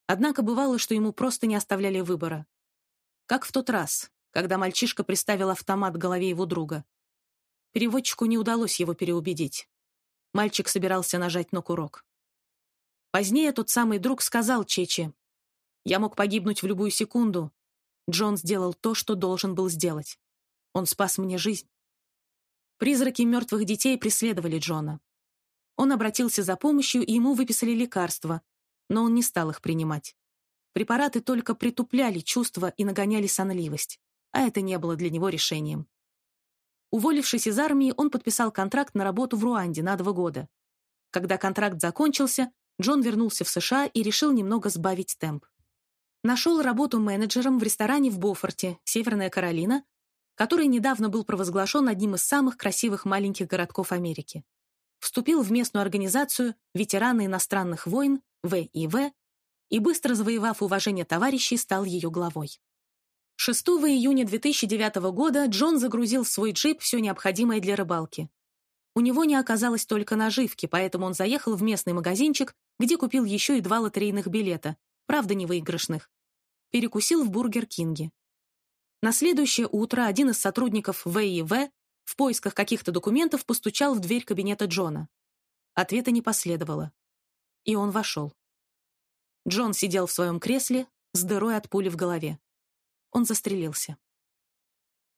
Однако бывало, что ему просто не оставляли выбора. Как в тот раз, когда мальчишка приставил автомат к голове его друга. Переводчику не удалось его переубедить. Мальчик собирался нажать на курок. Позднее тот самый друг сказал Чече, «Я мог погибнуть в любую секунду. Джон сделал то, что должен был сделать. Он спас мне жизнь». Призраки мертвых детей преследовали Джона. Он обратился за помощью, и ему выписали лекарства, но он не стал их принимать. Препараты только притупляли чувства и нагоняли сонливость, а это не было для него решением. Уволившись из армии, он подписал контракт на работу в Руанде на два года. Когда контракт закончился, Джон вернулся в США и решил немного сбавить темп. Нашел работу менеджером в ресторане в Бофорте, Северная Каролина, который недавно был провозглашен одним из самых красивых маленьких городков Америки. Вступил в местную организацию «Ветераны иностранных войн» ВИВ и, быстро завоевав уважение товарищей, стал ее главой. 6 июня 2009 года Джон загрузил в свой джип все необходимое для рыбалки. У него не оказалось только наживки, поэтому он заехал в местный магазинчик, где купил еще и два лотерейных билета, правда не выигрышных. Перекусил в Бургер Кинге. На следующее утро один из сотрудников ВИВ в поисках каких-то документов постучал в дверь кабинета Джона. Ответа не последовало. И он вошел. Джон сидел в своем кресле с дырой от пули в голове он застрелился.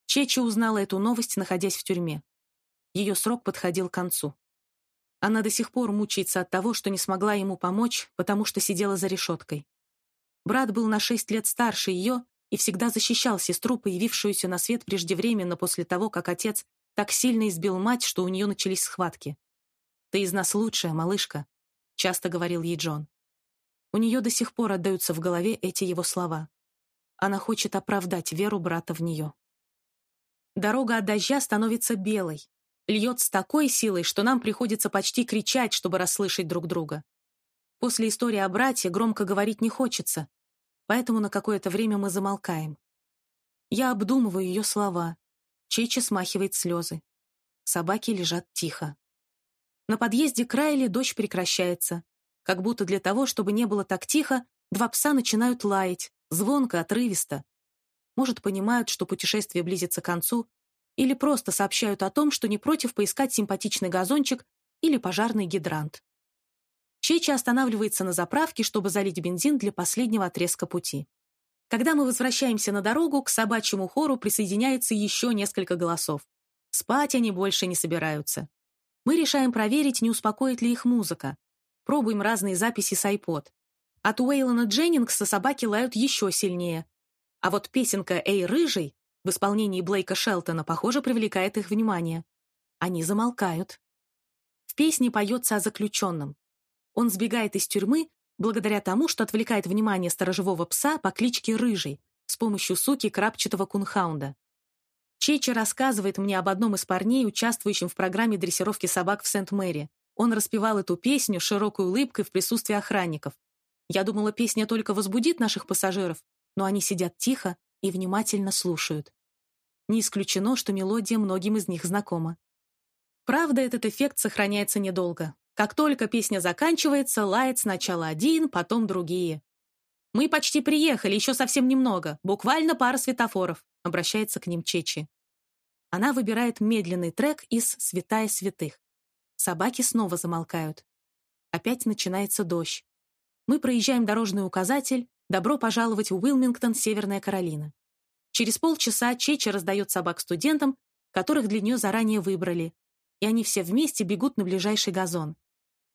Чечи узнала эту новость, находясь в тюрьме. Ее срок подходил к концу. Она до сих пор мучается от того, что не смогла ему помочь, потому что сидела за решеткой. Брат был на шесть лет старше ее и всегда защищал сестру, появившуюся на свет преждевременно после того, как отец так сильно избил мать, что у нее начались схватки. «Ты из нас лучшая, малышка», — часто говорил ей Джон. У нее до сих пор отдаются в голове эти его слова. Она хочет оправдать веру брата в нее. Дорога от дождя становится белой. Льет с такой силой, что нам приходится почти кричать, чтобы расслышать друг друга. После истории о брате громко говорить не хочется, поэтому на какое-то время мы замолкаем. Я обдумываю ее слова. Чечи смахивает слезы. Собаки лежат тихо. На подъезде к Райли дождь прекращается. Как будто для того, чтобы не было так тихо, два пса начинают лаять, звонко, отрывисто. Может, понимают, что путешествие близится к концу, или просто сообщают о том, что не против поискать симпатичный газончик или пожарный гидрант. Чечи останавливается на заправке, чтобы залить бензин для последнего отрезка пути. Когда мы возвращаемся на дорогу, к собачьему хору присоединяется еще несколько голосов. Спать они больше не собираются. Мы решаем проверить, не успокоит ли их музыка. Пробуем разные записи с iPod. От Уэйлона Дженнингса собаки лают еще сильнее. А вот песенка «Эй, рыжий» в исполнении Блейка Шелтона, похоже, привлекает их внимание. Они замолкают. В песне поется о заключенном. Он сбегает из тюрьмы благодаря тому, что отвлекает внимание сторожевого пса по кличке Рыжий с помощью суки крапчатого кунхаунда. Чечи рассказывает мне об одном из парней, участвующем в программе дрессировки собак в Сент-Мэри. Он распевал эту песню широкой улыбкой в присутствии охранников. Я думала, песня только возбудит наших пассажиров, но они сидят тихо и внимательно слушают. Не исключено, что мелодия многим из них знакома. Правда, этот эффект сохраняется недолго. Как только песня заканчивается, лает сначала один, потом другие. «Мы почти приехали, еще совсем немного, буквально пара светофоров», обращается к ним Чечи. Она выбирает медленный трек из «Святая святых». Собаки снова замолкают. Опять начинается дождь. Мы проезжаем дорожный указатель «Добро пожаловать в Уилмингтон, Северная Каролина». Через полчаса Чечи раздает собак студентам, которых для нее заранее выбрали, и они все вместе бегут на ближайший газон.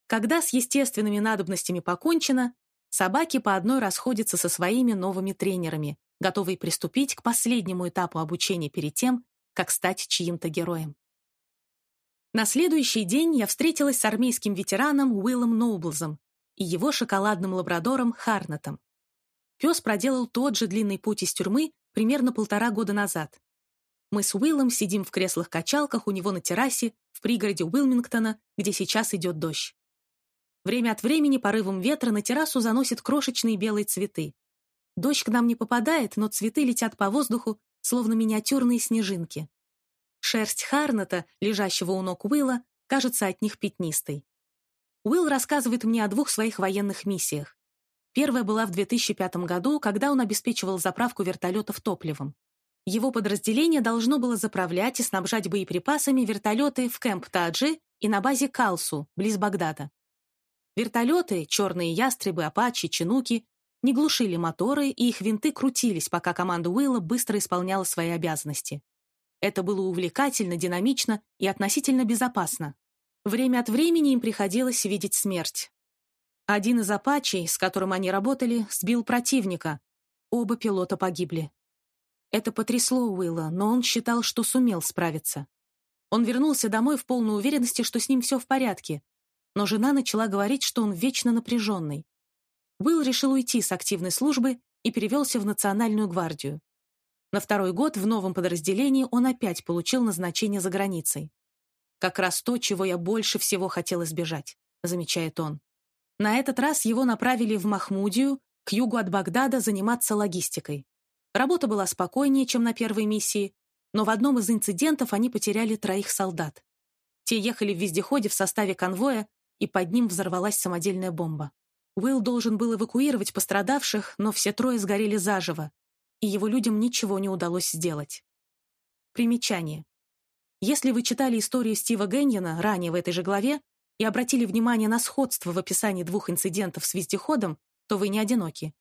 Когда с естественными надобностями покончено, собаки по одной расходятся со своими новыми тренерами, готовые приступить к последнему этапу обучения перед тем, как стать чьим-то героем. На следующий день я встретилась с армейским ветераном Уиллом Ноублзом и его шоколадным лабрадором Харнетом. Пес проделал тот же длинный путь из тюрьмы примерно полтора года назад. Мы с Уиллом сидим в креслах-качалках у него на террасе в пригороде Уилмингтона, где сейчас идет дождь. Время от времени порывом ветра на террасу заносит крошечные белые цветы. Дождь к нам не попадает, но цветы летят по воздуху, словно миниатюрные снежинки. Шерсть Харната, лежащего у ног Уилла, кажется от них пятнистой. Уилл рассказывает мне о двух своих военных миссиях. Первая была в 2005 году, когда он обеспечивал заправку вертолетов топливом. Его подразделение должно было заправлять и снабжать боеприпасами вертолеты в Кэмп Таджи и на базе Калсу, близ Багдада. Вертолеты, черные ястребы, апачи, чинуки, не глушили моторы, и их винты крутились, пока команда Уилла быстро исполняла свои обязанности. Это было увлекательно, динамично и относительно безопасно. Время от времени им приходилось видеть смерть. Один из апачей, с которым они работали, сбил противника. Оба пилота погибли. Это потрясло Уилла, но он считал, что сумел справиться. Он вернулся домой в полной уверенности, что с ним все в порядке, но жена начала говорить, что он вечно напряженный. Уилл решил уйти с активной службы и перевелся в Национальную гвардию. На второй год в новом подразделении он опять получил назначение за границей. «Как раз то, чего я больше всего хотел избежать», — замечает он. На этот раз его направили в Махмудию, к югу от Багдада, заниматься логистикой. Работа была спокойнее, чем на первой миссии, но в одном из инцидентов они потеряли троих солдат. Те ехали в вездеходе в составе конвоя, и под ним взорвалась самодельная бомба. Уилл должен был эвакуировать пострадавших, но все трое сгорели заживо, и его людям ничего не удалось сделать. Примечание. Если вы читали историю Стива Гэньена ранее в этой же главе и обратили внимание на сходство в описании двух инцидентов с вездеходом, то вы не одиноки.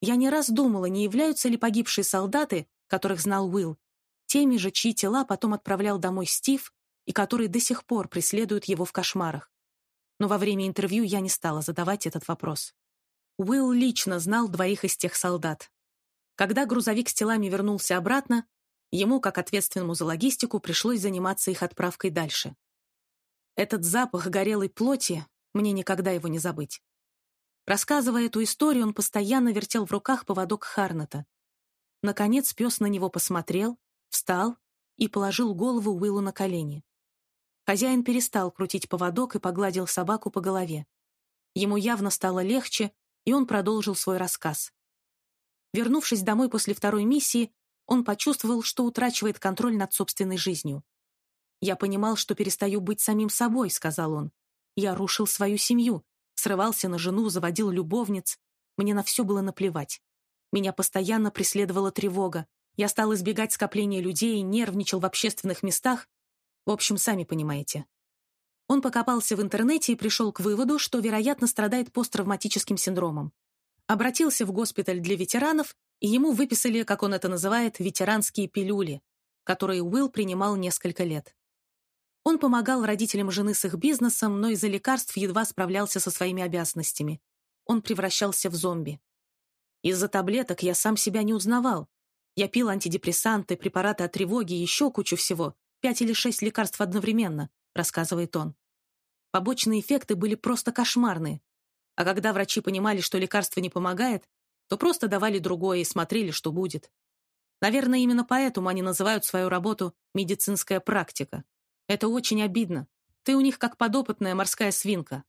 Я не раз думала, не являются ли погибшие солдаты, которых знал Уилл, теми же, чьи тела потом отправлял домой Стив и которые до сих пор преследуют его в кошмарах но во время интервью я не стала задавать этот вопрос. Уилл лично знал двоих из тех солдат. Когда грузовик с телами вернулся обратно, ему, как ответственному за логистику, пришлось заниматься их отправкой дальше. Этот запах горелой плоти, мне никогда его не забыть. Рассказывая эту историю, он постоянно вертел в руках поводок Харната. Наконец пес на него посмотрел, встал и положил голову Уиллу на колени. Хозяин перестал крутить поводок и погладил собаку по голове. Ему явно стало легче, и он продолжил свой рассказ. Вернувшись домой после второй миссии, он почувствовал, что утрачивает контроль над собственной жизнью. «Я понимал, что перестаю быть самим собой», — сказал он. «Я рушил свою семью, срывался на жену, заводил любовниц. Мне на все было наплевать. Меня постоянно преследовала тревога. Я стал избегать скопления людей, нервничал в общественных местах в общем, сами понимаете. Он покопался в интернете и пришел к выводу, что, вероятно, страдает посттравматическим синдромом. Обратился в госпиталь для ветеранов, и ему выписали, как он это называет, ветеранские пилюли, которые Уилл принимал несколько лет. Он помогал родителям жены с их бизнесом, но из-за лекарств едва справлялся со своими обязанностями. Он превращался в зомби. Из-за таблеток я сам себя не узнавал. Я пил антидепрессанты, препараты от тревоги и еще кучу всего, Пять или шесть лекарств одновременно, рассказывает он. Побочные эффекты были просто кошмарные. А когда врачи понимали, что лекарство не помогает, то просто давали другое и смотрели, что будет. Наверное, именно поэтому они называют свою работу «медицинская практика». Это очень обидно. Ты у них как подопытная морская свинка.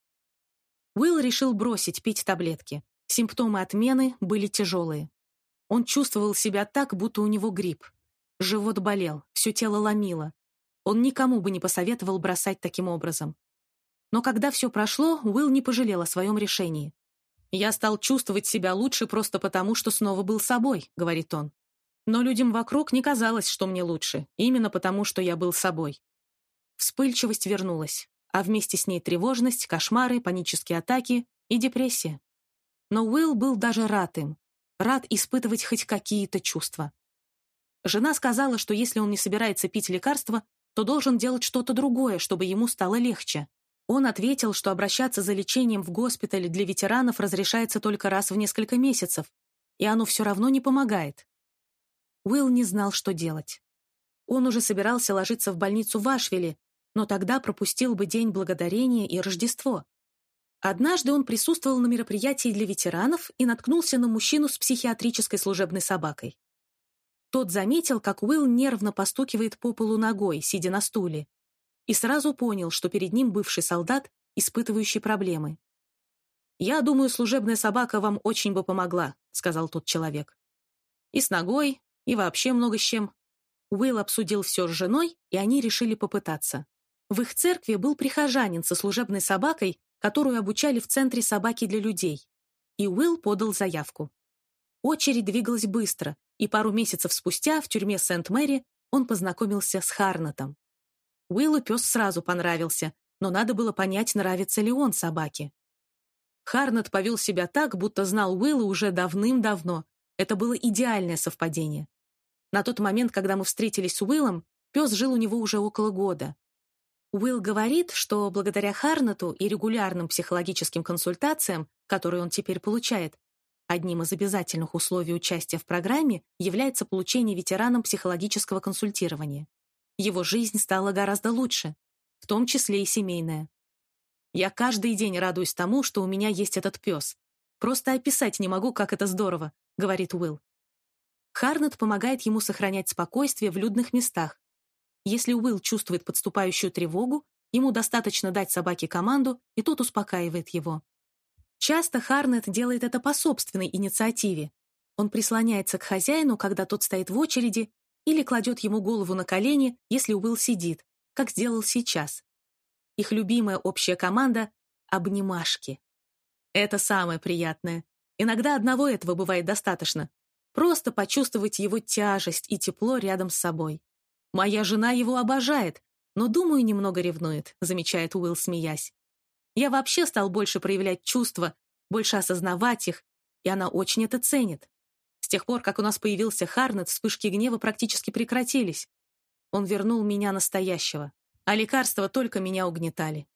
Уилл решил бросить пить таблетки. Симптомы отмены были тяжелые. Он чувствовал себя так, будто у него грипп. Живот болел, все тело ломило. Он никому бы не посоветовал бросать таким образом. Но когда все прошло, Уилл не пожалел о своем решении. «Я стал чувствовать себя лучше просто потому, что снова был собой», — говорит он. Но людям вокруг не казалось, что мне лучше, именно потому, что я был собой. Вспыльчивость вернулась, а вместе с ней тревожность, кошмары, панические атаки и депрессия. Но Уилл был даже рад им, рад испытывать хоть какие-то чувства. Жена сказала, что если он не собирается пить лекарства, то должен делать что-то другое, чтобы ему стало легче. Он ответил, что обращаться за лечением в госпитале для ветеранов разрешается только раз в несколько месяцев, и оно все равно не помогает. Уилл не знал, что делать. Он уже собирался ложиться в больницу в Ашвилле, но тогда пропустил бы День Благодарения и Рождество. Однажды он присутствовал на мероприятии для ветеранов и наткнулся на мужчину с психиатрической служебной собакой. Тот заметил, как Уилл нервно постукивает по полу ногой, сидя на стуле, и сразу понял, что перед ним бывший солдат, испытывающий проблемы. «Я думаю, служебная собака вам очень бы помогла», — сказал тот человек. «И с ногой, и вообще много с чем». Уилл обсудил все с женой, и они решили попытаться. В их церкви был прихожанин со служебной собакой, которую обучали в Центре собаки для людей. И Уилл подал заявку. Очередь двигалась быстро, и пару месяцев спустя в тюрьме Сент-Мэри он познакомился с Харнетом. Уиллу пес сразу понравился, но надо было понять, нравится ли он собаке. Харнет повел себя так, будто знал Уилла уже давным-давно. Это было идеальное совпадение. На тот момент, когда мы встретились с Уиллом, пес жил у него уже около года. Уилл говорит, что благодаря Харнету и регулярным психологическим консультациям, которые он теперь получает, одним из обязательных условий участия в программе является получение ветераном психологического консультирования. Его жизнь стала гораздо лучше, в том числе и семейная. Я каждый день радуюсь тому, что у меня есть этот пес. Просто описать не могу, как это здорово, говорит Уилл. Харнет помогает ему сохранять спокойствие в людных местах, если Уилл чувствует подступающую тревогу, ему достаточно дать собаке команду, и тот успокаивает его. Часто Харнет делает это по собственной инициативе. Он прислоняется к хозяину, когда тот стоит в очереди, или кладет ему голову на колени, если Уилл сидит, как сделал сейчас. Их любимая общая команда — обнимашки. Это самое приятное. Иногда одного этого бывает достаточно. Просто почувствовать его тяжесть и тепло рядом с собой. «Моя жена его обожает, но, думаю, немного ревнует», замечает Уилл, смеясь. «Я вообще стал больше проявлять чувства, больше осознавать их, и она очень это ценит. Тех пор, как у нас появился Харнет, вспышки гнева практически прекратились. Он вернул меня настоящего, а лекарства только меня угнетали.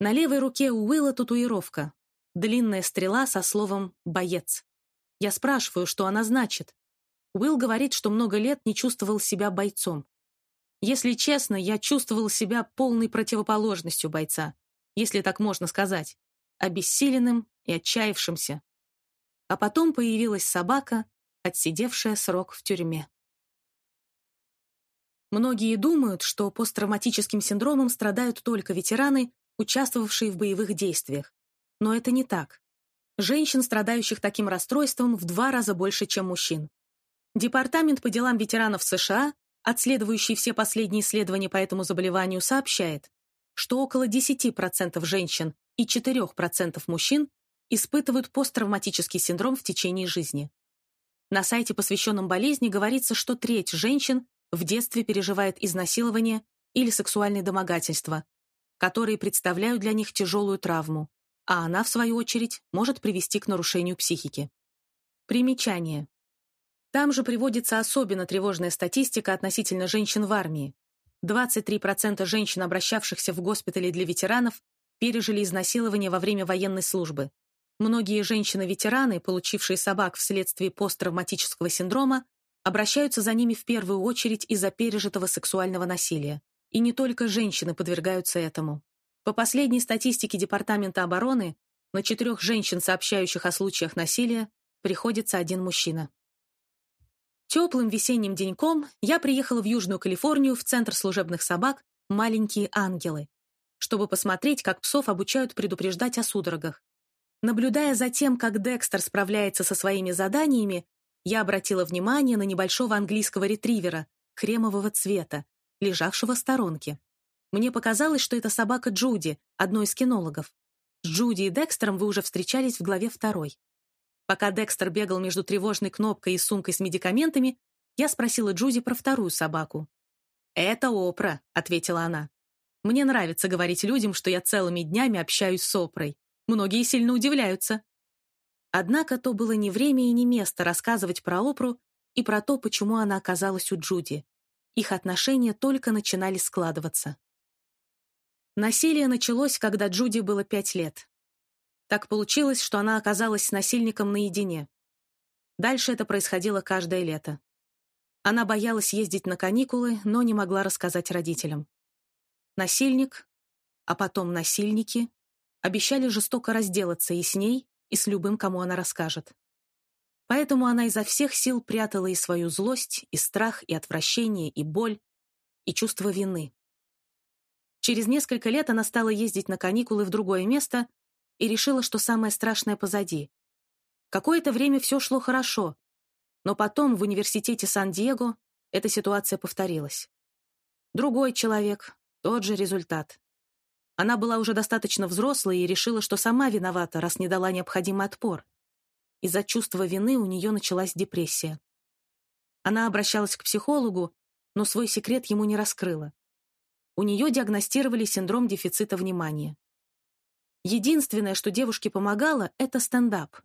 На левой руке у Уилла татуировка. Длинная стрела со словом «боец». Я спрашиваю, что она значит. Уилл говорит, что много лет не чувствовал себя бойцом. Если честно, я чувствовал себя полной противоположностью бойца, если так можно сказать, обессиленным и отчаявшимся. А потом появилась собака, отсидевшая срок в тюрьме. Многие думают, что посттравматическим синдромом страдают только ветераны, участвовавшие в боевых действиях. Но это не так. Женщин, страдающих таким расстройством, в два раза больше, чем мужчин. Департамент по делам ветеранов США, отследующий все последние исследования по этому заболеванию, сообщает, что около 10% женщин и 4% мужчин испытывают посттравматический синдром в течение жизни. На сайте, посвященном болезни, говорится, что треть женщин в детстве переживает изнасилование или сексуальное домогательство, которые представляют для них тяжелую травму, а она, в свою очередь, может привести к нарушению психики. Примечание. Там же приводится особенно тревожная статистика относительно женщин в армии. 23% женщин, обращавшихся в госпитали для ветеранов, пережили изнасилование во время военной службы. Многие женщины-ветераны, получившие собак вследствие посттравматического синдрома, обращаются за ними в первую очередь из-за пережитого сексуального насилия. И не только женщины подвергаются этому. По последней статистике Департамента обороны, на четырех женщин, сообщающих о случаях насилия, приходится один мужчина. Теплым весенним деньком я приехала в Южную Калифорнию в Центр служебных собак «Маленькие ангелы», чтобы посмотреть, как псов обучают предупреждать о судорогах. Наблюдая за тем, как Декстер справляется со своими заданиями, я обратила внимание на небольшого английского ретривера, кремового цвета, лежавшего в сторонке. Мне показалось, что это собака Джуди, одной из кинологов. С Джуди и Декстером вы уже встречались в главе второй. Пока Декстер бегал между тревожной кнопкой и сумкой с медикаментами, Я спросила Джуди про вторую собаку. «Это Опра», — ответила она. «Мне нравится говорить людям, что я целыми днями общаюсь с Опрой. Многие сильно удивляются». Однако то было не время и не место рассказывать про Опру и про то, почему она оказалась у Джуди. Их отношения только начинали складываться. Насилие началось, когда Джуди было пять лет. Так получилось, что она оказалась с насильником наедине. Дальше это происходило каждое лето. Она боялась ездить на каникулы, но не могла рассказать родителям. Насильник, а потом насильники, обещали жестоко разделаться и с ней, и с любым, кому она расскажет. Поэтому она изо всех сил прятала и свою злость, и страх, и отвращение, и боль, и чувство вины. Через несколько лет она стала ездить на каникулы в другое место и решила, что самое страшное позади. Какое-то время все шло хорошо, но потом в университете Сан-Диего эта ситуация повторилась. Другой человек, тот же результат. Она была уже достаточно взрослой и решила, что сама виновата, раз не дала необходимый отпор. Из-за чувства вины у нее началась депрессия. Она обращалась к психологу, но свой секрет ему не раскрыла. У нее диагностировали синдром дефицита внимания. Единственное, что девушке помогало, это стендап.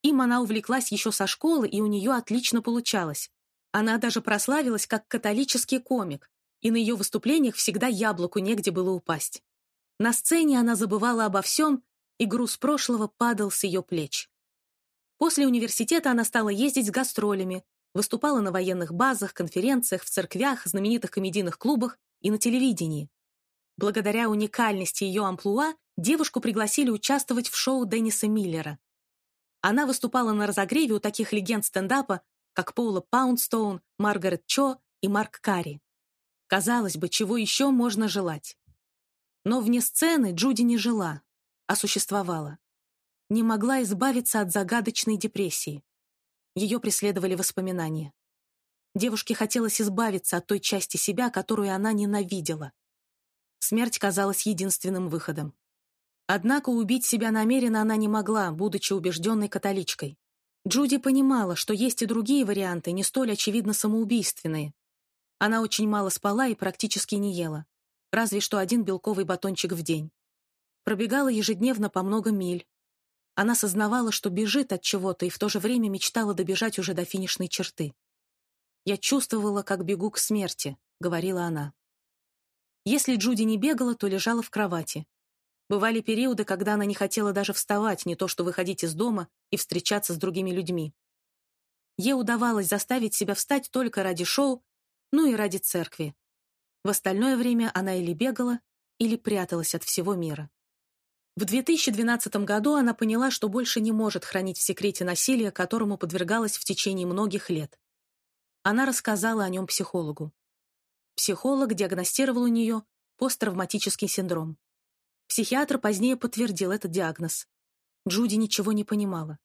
Им она увлеклась еще со школы, и у нее отлично получалось. Она даже прославилась как католический комик, и на ее выступлениях всегда яблоку негде было упасть. На сцене она забывала обо всем, и груз прошлого падал с ее плеч. После университета она стала ездить с гастролями, выступала на военных базах, конференциях, в церквях, знаменитых комедийных клубах и на телевидении. Благодаря уникальности ее амплуа девушку пригласили участвовать в шоу Денниса Миллера. Она выступала на разогреве у таких легенд стендапа, как Пола Паундстоун, Маргарет Чо и Марк Карри. Казалось бы, чего еще можно желать? Но вне сцены Джуди не жила, а существовала. Не могла избавиться от загадочной депрессии. Ее преследовали воспоминания. Девушке хотелось избавиться от той части себя, которую она ненавидела. Смерть казалась единственным выходом. Однако убить себя намеренно она не могла, будучи убежденной католичкой. Джуди понимала, что есть и другие варианты, не столь очевидно самоубийственные. Она очень мало спала и практически не ела. Разве что один белковый батончик в день. Пробегала ежедневно по много миль. Она сознавала, что бежит от чего-то и в то же время мечтала добежать уже до финишной черты. «Я чувствовала, как бегу к смерти», — говорила она. Если Джуди не бегала, то лежала в кровати, Бывали периоды, когда она не хотела даже вставать, не то что выходить из дома и встречаться с другими людьми. Ей удавалось заставить себя встать только ради шоу, ну и ради церкви. В остальное время она или бегала, или пряталась от всего мира. В 2012 году она поняла, что больше не может хранить в секрете насилие, которому подвергалась в течение многих лет. Она рассказала о нем психологу. Психолог диагностировал у нее посттравматический синдром. Психиатр позднее подтвердил этот диагноз. Джуди ничего не понимала.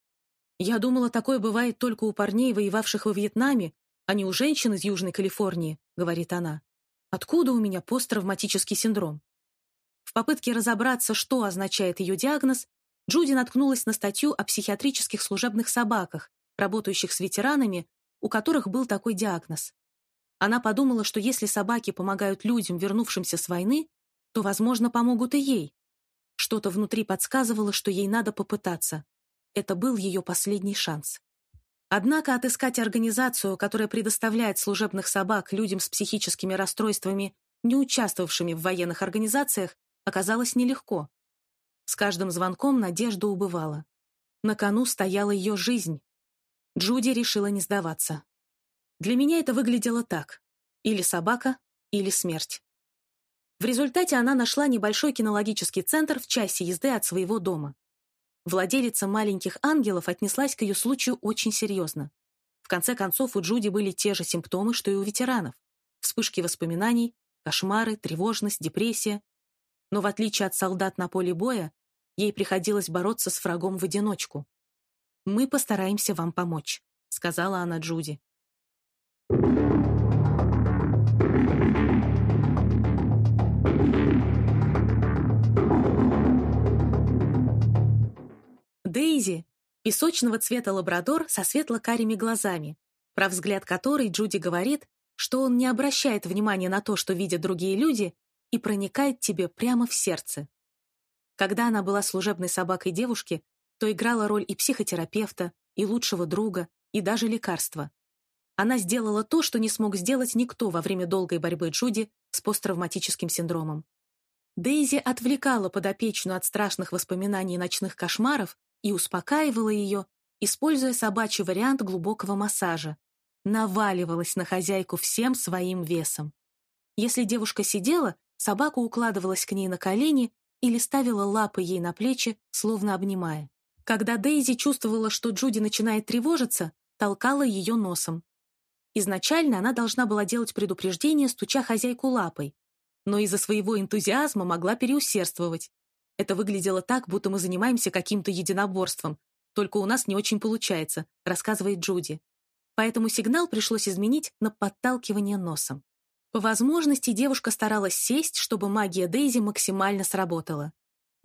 «Я думала, такое бывает только у парней, воевавших во Вьетнаме, а не у женщин из Южной Калифорнии», — говорит она. «Откуда у меня посттравматический синдром?» В попытке разобраться, что означает ее диагноз, Джуди наткнулась на статью о психиатрических служебных собаках, работающих с ветеранами, у которых был такой диагноз. Она подумала, что если собаки помогают людям, вернувшимся с войны, то, возможно, помогут и ей. Что-то внутри подсказывало, что ей надо попытаться. Это был ее последний шанс. Однако отыскать организацию, которая предоставляет служебных собак людям с психическими расстройствами, не участвовавшими в военных организациях, оказалось нелегко. С каждым звонком надежда убывала. На кону стояла ее жизнь. Джуди решила не сдаваться. Для меня это выглядело так. Или собака, или смерть. В результате она нашла небольшой кинологический центр в часе езды от своего дома. Владелица «Маленьких ангелов» отнеслась к ее случаю очень серьезно. В конце концов, у Джуди были те же симптомы, что и у ветеранов. Вспышки воспоминаний, кошмары, тревожность, депрессия. Но в отличие от солдат на поле боя, ей приходилось бороться с врагом в одиночку. «Мы постараемся вам помочь», — сказала она Джуди. Дейзи — песочного цвета лабрадор со светло-карими глазами, про взгляд которой Джуди говорит, что он не обращает внимания на то, что видят другие люди, и проникает тебе прямо в сердце. Когда она была служебной собакой девушки, то играла роль и психотерапевта, и лучшего друга, и даже лекарства. Она сделала то, что не смог сделать никто во время долгой борьбы Джуди с посттравматическим синдромом. Дейзи отвлекала подопечную от страшных воспоминаний ночных кошмаров и успокаивала ее, используя собачий вариант глубокого массажа. Наваливалась на хозяйку всем своим весом. Если девушка сидела, собака укладывалась к ней на колени или ставила лапы ей на плечи, словно обнимая. Когда Дейзи чувствовала, что Джуди начинает тревожиться, толкала ее носом. Изначально она должна была делать предупреждение, стуча хозяйку лапой, но из-за своего энтузиазма могла переусердствовать. Это выглядело так, будто мы занимаемся каким-то единоборством, только у нас не очень получается, рассказывает Джуди. Поэтому сигнал пришлось изменить на подталкивание носом. По возможности девушка старалась сесть, чтобы магия Дейзи максимально сработала.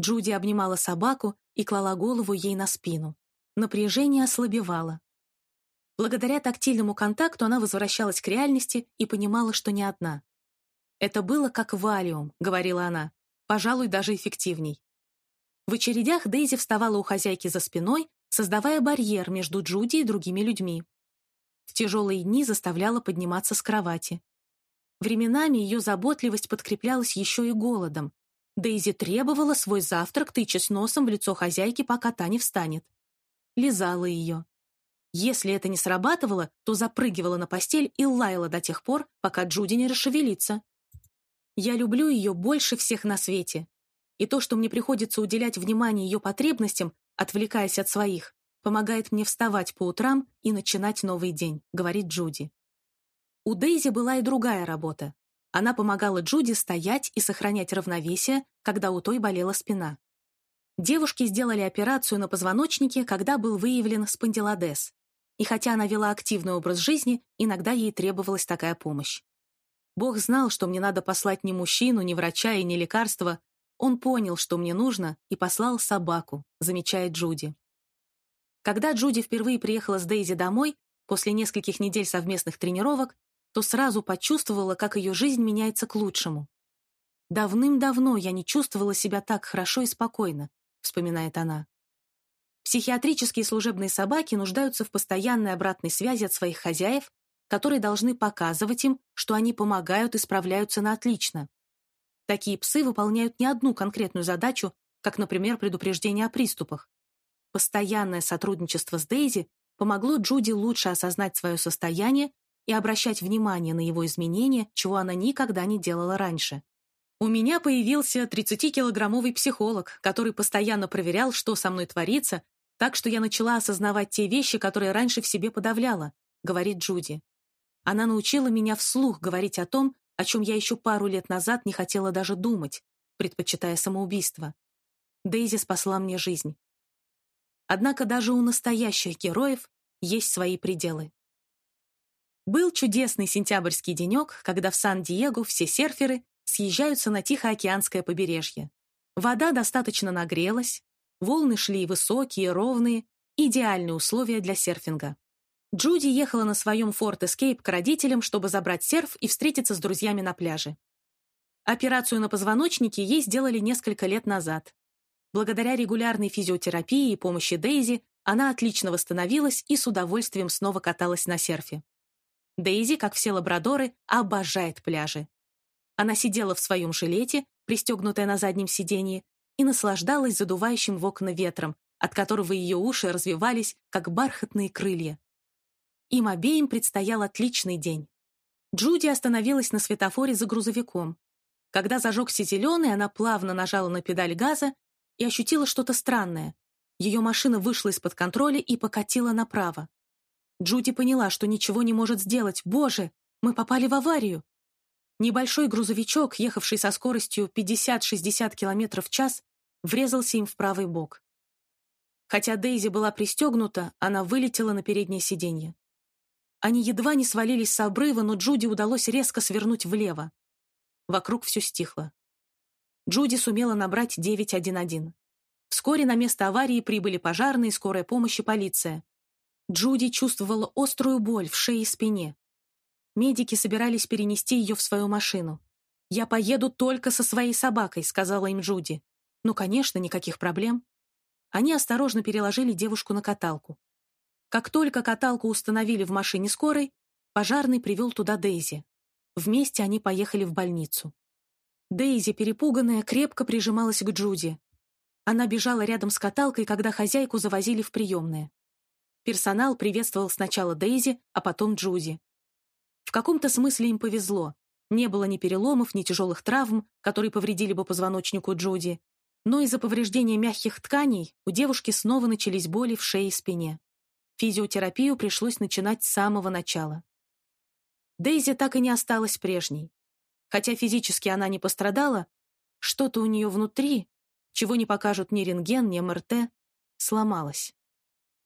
Джуди обнимала собаку и клала голову ей на спину. Напряжение ослабевало. Благодаря тактильному контакту она возвращалась к реальности и понимала, что не одна. «Это было как валиум», — говорила она, пожалуй, даже эффективней. В очередях Дейзи вставала у хозяйки за спиной, создавая барьер между Джуди и другими людьми. В тяжелые дни заставляла подниматься с кровати. Временами ее заботливость подкреплялась еще и голодом. Дейзи требовала свой завтрак, тычась носом в лицо хозяйки, пока та не встанет. Лизала ее. Если это не срабатывало, то запрыгивала на постель и лаяла до тех пор, пока Джуди не расшевелится. Я люблю ее больше всех на свете. И то, что мне приходится уделять внимание ее потребностям, отвлекаясь от своих, помогает мне вставать по утрам и начинать новый день», — говорит Джуди. У Дейзи была и другая работа. Она помогала Джуди стоять и сохранять равновесие, когда у той болела спина. Девушки сделали операцию на позвоночнике, когда был выявлен спондилодез. И хотя она вела активный образ жизни, иногда ей требовалась такая помощь. Бог знал, что мне надо послать ни мужчину, ни врача и ни лекарства. Он понял, что мне нужно, и послал собаку, замечает Джуди. Когда Джуди впервые приехала с Дейзи домой, после нескольких недель совместных тренировок, то сразу почувствовала, как ее жизнь меняется к лучшему. «Давным-давно я не чувствовала себя так хорошо и спокойно», — вспоминает она. Психиатрические служебные собаки нуждаются в постоянной обратной связи от своих хозяев которые должны показывать им, что они помогают и справляются на отлично. Такие псы выполняют не одну конкретную задачу, как, например, предупреждение о приступах. Постоянное сотрудничество с Дейзи помогло Джуди лучше осознать свое состояние и обращать внимание на его изменения, чего она никогда не делала раньше. У меня появился 30-килограммовый психолог, который постоянно проверял, что со мной творится, так что я начала осознавать те вещи, которые раньше в себе подавляла, говорит Джуди. Она научила меня вслух говорить о том, о чем я еще пару лет назад не хотела даже думать, предпочитая самоубийство. Дейзи спасла мне жизнь. Однако даже у настоящих героев есть свои пределы. Был чудесный сентябрьский денек, когда в Сан-Диего все серферы съезжаются на Тихоокеанское побережье. Вода достаточно нагрелась, волны шли высокие, ровные, идеальные условия для серфинга. Джуди ехала на своем Ford Escape к родителям, чтобы забрать серф и встретиться с друзьями на пляже. Операцию на позвоночнике ей сделали несколько лет назад. Благодаря регулярной физиотерапии и помощи Дейзи она отлично восстановилась и с удовольствием снова каталась на серфе. Дейзи, как все лабрадоры, обожает пляжи. Она сидела в своем жилете, пристегнутая на заднем сиденье, и наслаждалась задувающим в окна ветром, от которого ее уши развивались, как бархатные крылья. Им обеим предстоял отличный день. Джуди остановилась на светофоре за грузовиком. Когда зажегся зеленый, она плавно нажала на педаль газа и ощутила что-то странное. Ее машина вышла из-под контроля и покатила направо. Джуди поняла, что ничего не может сделать. «Боже, мы попали в аварию!» Небольшой грузовичок, ехавший со скоростью 50-60 км в час, врезался им в правый бок. Хотя Дейзи была пристегнута, она вылетела на переднее сиденье. Они едва не свалились с обрыва, но Джуди удалось резко свернуть влево. Вокруг все стихло. Джуди сумела набрать 911. Вскоре на место аварии прибыли пожарные, скорая помощь и полиция. Джуди чувствовала острую боль в шее и спине. Медики собирались перенести ее в свою машину. «Я поеду только со своей собакой», — сказала им Джуди. «Ну, конечно, никаких проблем». Они осторожно переложили девушку на каталку. Как только каталку установили в машине скорой, пожарный привел туда Дейзи. Вместе они поехали в больницу. Дейзи, перепуганная, крепко прижималась к Джуди. Она бежала рядом с каталкой, когда хозяйку завозили в приемное. Персонал приветствовал сначала Дейзи, а потом Джуди. В каком-то смысле им повезло. Не было ни переломов, ни тяжелых травм, которые повредили бы позвоночнику Джуди. Но из-за повреждения мягких тканей у девушки снова начались боли в шее и спине. Физиотерапию пришлось начинать с самого начала. Дейзи так и не осталась прежней. Хотя физически она не пострадала, что-то у нее внутри, чего не покажут ни рентген, ни МРТ, сломалось.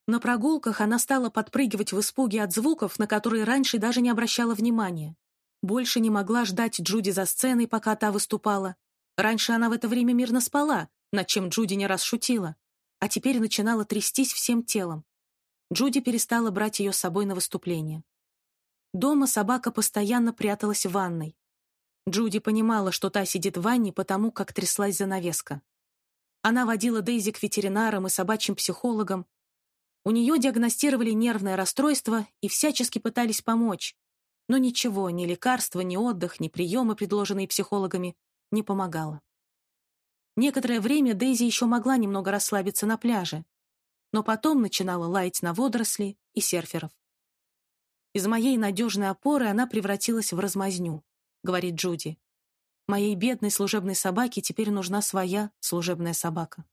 На прогулках она стала подпрыгивать в испуге от звуков, на которые раньше даже не обращала внимания. Больше не могла ждать Джуди за сценой, пока та выступала. Раньше она в это время мирно спала, над чем Джуди не раз шутила, а теперь начинала трястись всем телом. Джуди перестала брать ее с собой на выступление. Дома собака постоянно пряталась в ванной. Джуди понимала, что та сидит в ванне, потому как тряслась занавеска. Она водила Дейзи к ветеринарам и собачьим психологам, у нее диагностировали нервное расстройство и всячески пытались помочь. Но ничего, ни лекарства, ни отдых, ни приемы, предложенные психологами, не помогало. Некоторое время Дейзи еще могла немного расслабиться на пляже, но потом начинала лаять на водоросли и серферов. «Из моей надежной опоры она превратилась в размазню», — говорит Джуди. «Моей бедной служебной собаке теперь нужна своя служебная собака».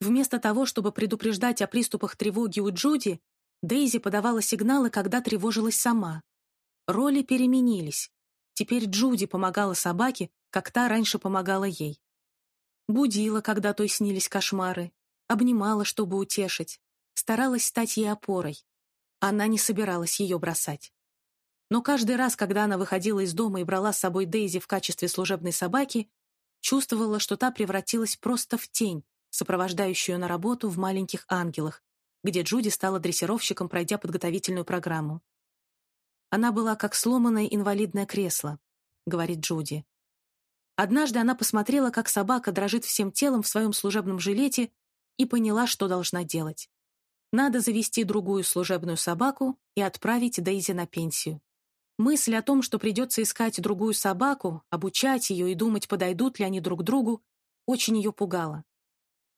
Вместо того, чтобы предупреждать о приступах тревоги у Джуди, Дейзи подавала сигналы, когда тревожилась сама. Роли переменились. Теперь Джуди помогала собаке, как та раньше помогала ей. Будила, когда той снились кошмары, обнимала, чтобы утешить, старалась стать ей опорой. Она не собиралась ее бросать. Но каждый раз, когда она выходила из дома и брала с собой Дейзи в качестве служебной собаки, чувствовала, что та превратилась просто в тень, сопровождающую на работу в «Маленьких ангелах», где Джуди стала дрессировщиком, пройдя подготовительную программу. «Она была как сломанное инвалидное кресло», — говорит Джуди. Однажды она посмотрела, как собака дрожит всем телом в своем служебном жилете и поняла, что должна делать. Надо завести другую служебную собаку и отправить Дейзи на пенсию. Мысль о том, что придется искать другую собаку, обучать ее и думать, подойдут ли они друг другу, очень ее пугала.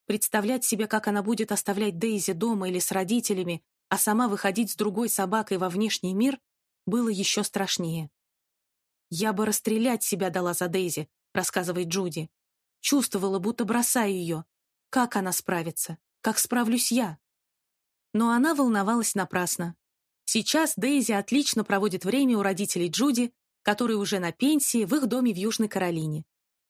Представлять себе, как она будет оставлять Дейзи дома или с родителями, а сама выходить с другой собакой во внешний мир, было еще страшнее. «Я бы расстрелять себя дала за Дейзи», — рассказывает Джуди. Чувствовала, будто бросаю ее. Как она справится? Как справлюсь я? Но она волновалась напрасно. Сейчас Дейзи отлично проводит время у родителей Джуди, которые уже на пенсии в их доме в Южной Каролине.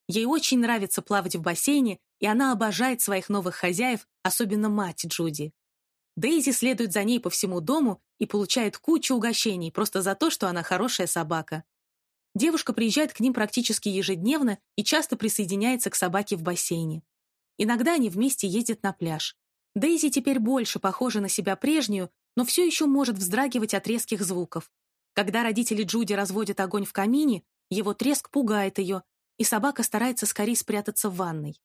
Ей очень нравится плавать в бассейне, и она обожает своих новых хозяев, особенно мать Джуди. Дейзи следует за ней по всему дому и получает кучу угощений просто за то, что она хорошая собака. Девушка приезжает к ним практически ежедневно и часто присоединяется к собаке в бассейне. Иногда они вместе ездят на пляж. Дейзи теперь больше похожа на себя прежнюю, но все еще может вздрагивать от резких звуков. Когда родители Джуди разводят огонь в камине, его треск пугает ее, и собака старается скорее спрятаться в ванной.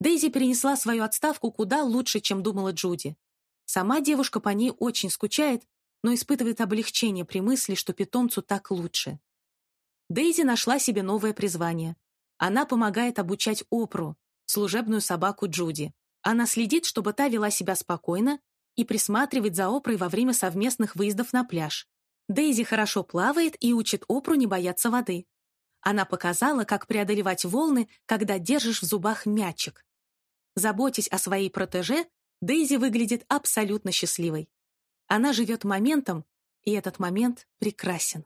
Дейзи перенесла свою отставку куда лучше, чем думала Джуди. Сама девушка по ней очень скучает, но испытывает облегчение при мысли, что питомцу так лучше. Дейзи нашла себе новое призвание. Она помогает обучать Опру, служебную собаку Джуди. Она следит, чтобы та вела себя спокойно и присматривает за Опрой во время совместных выездов на пляж. Дейзи хорошо плавает и учит Опру не бояться воды. Она показала, как преодолевать волны, когда держишь в зубах мячик. Заботясь о своей протеже, Дейзи выглядит абсолютно счастливой. Она живет моментом, и этот момент прекрасен.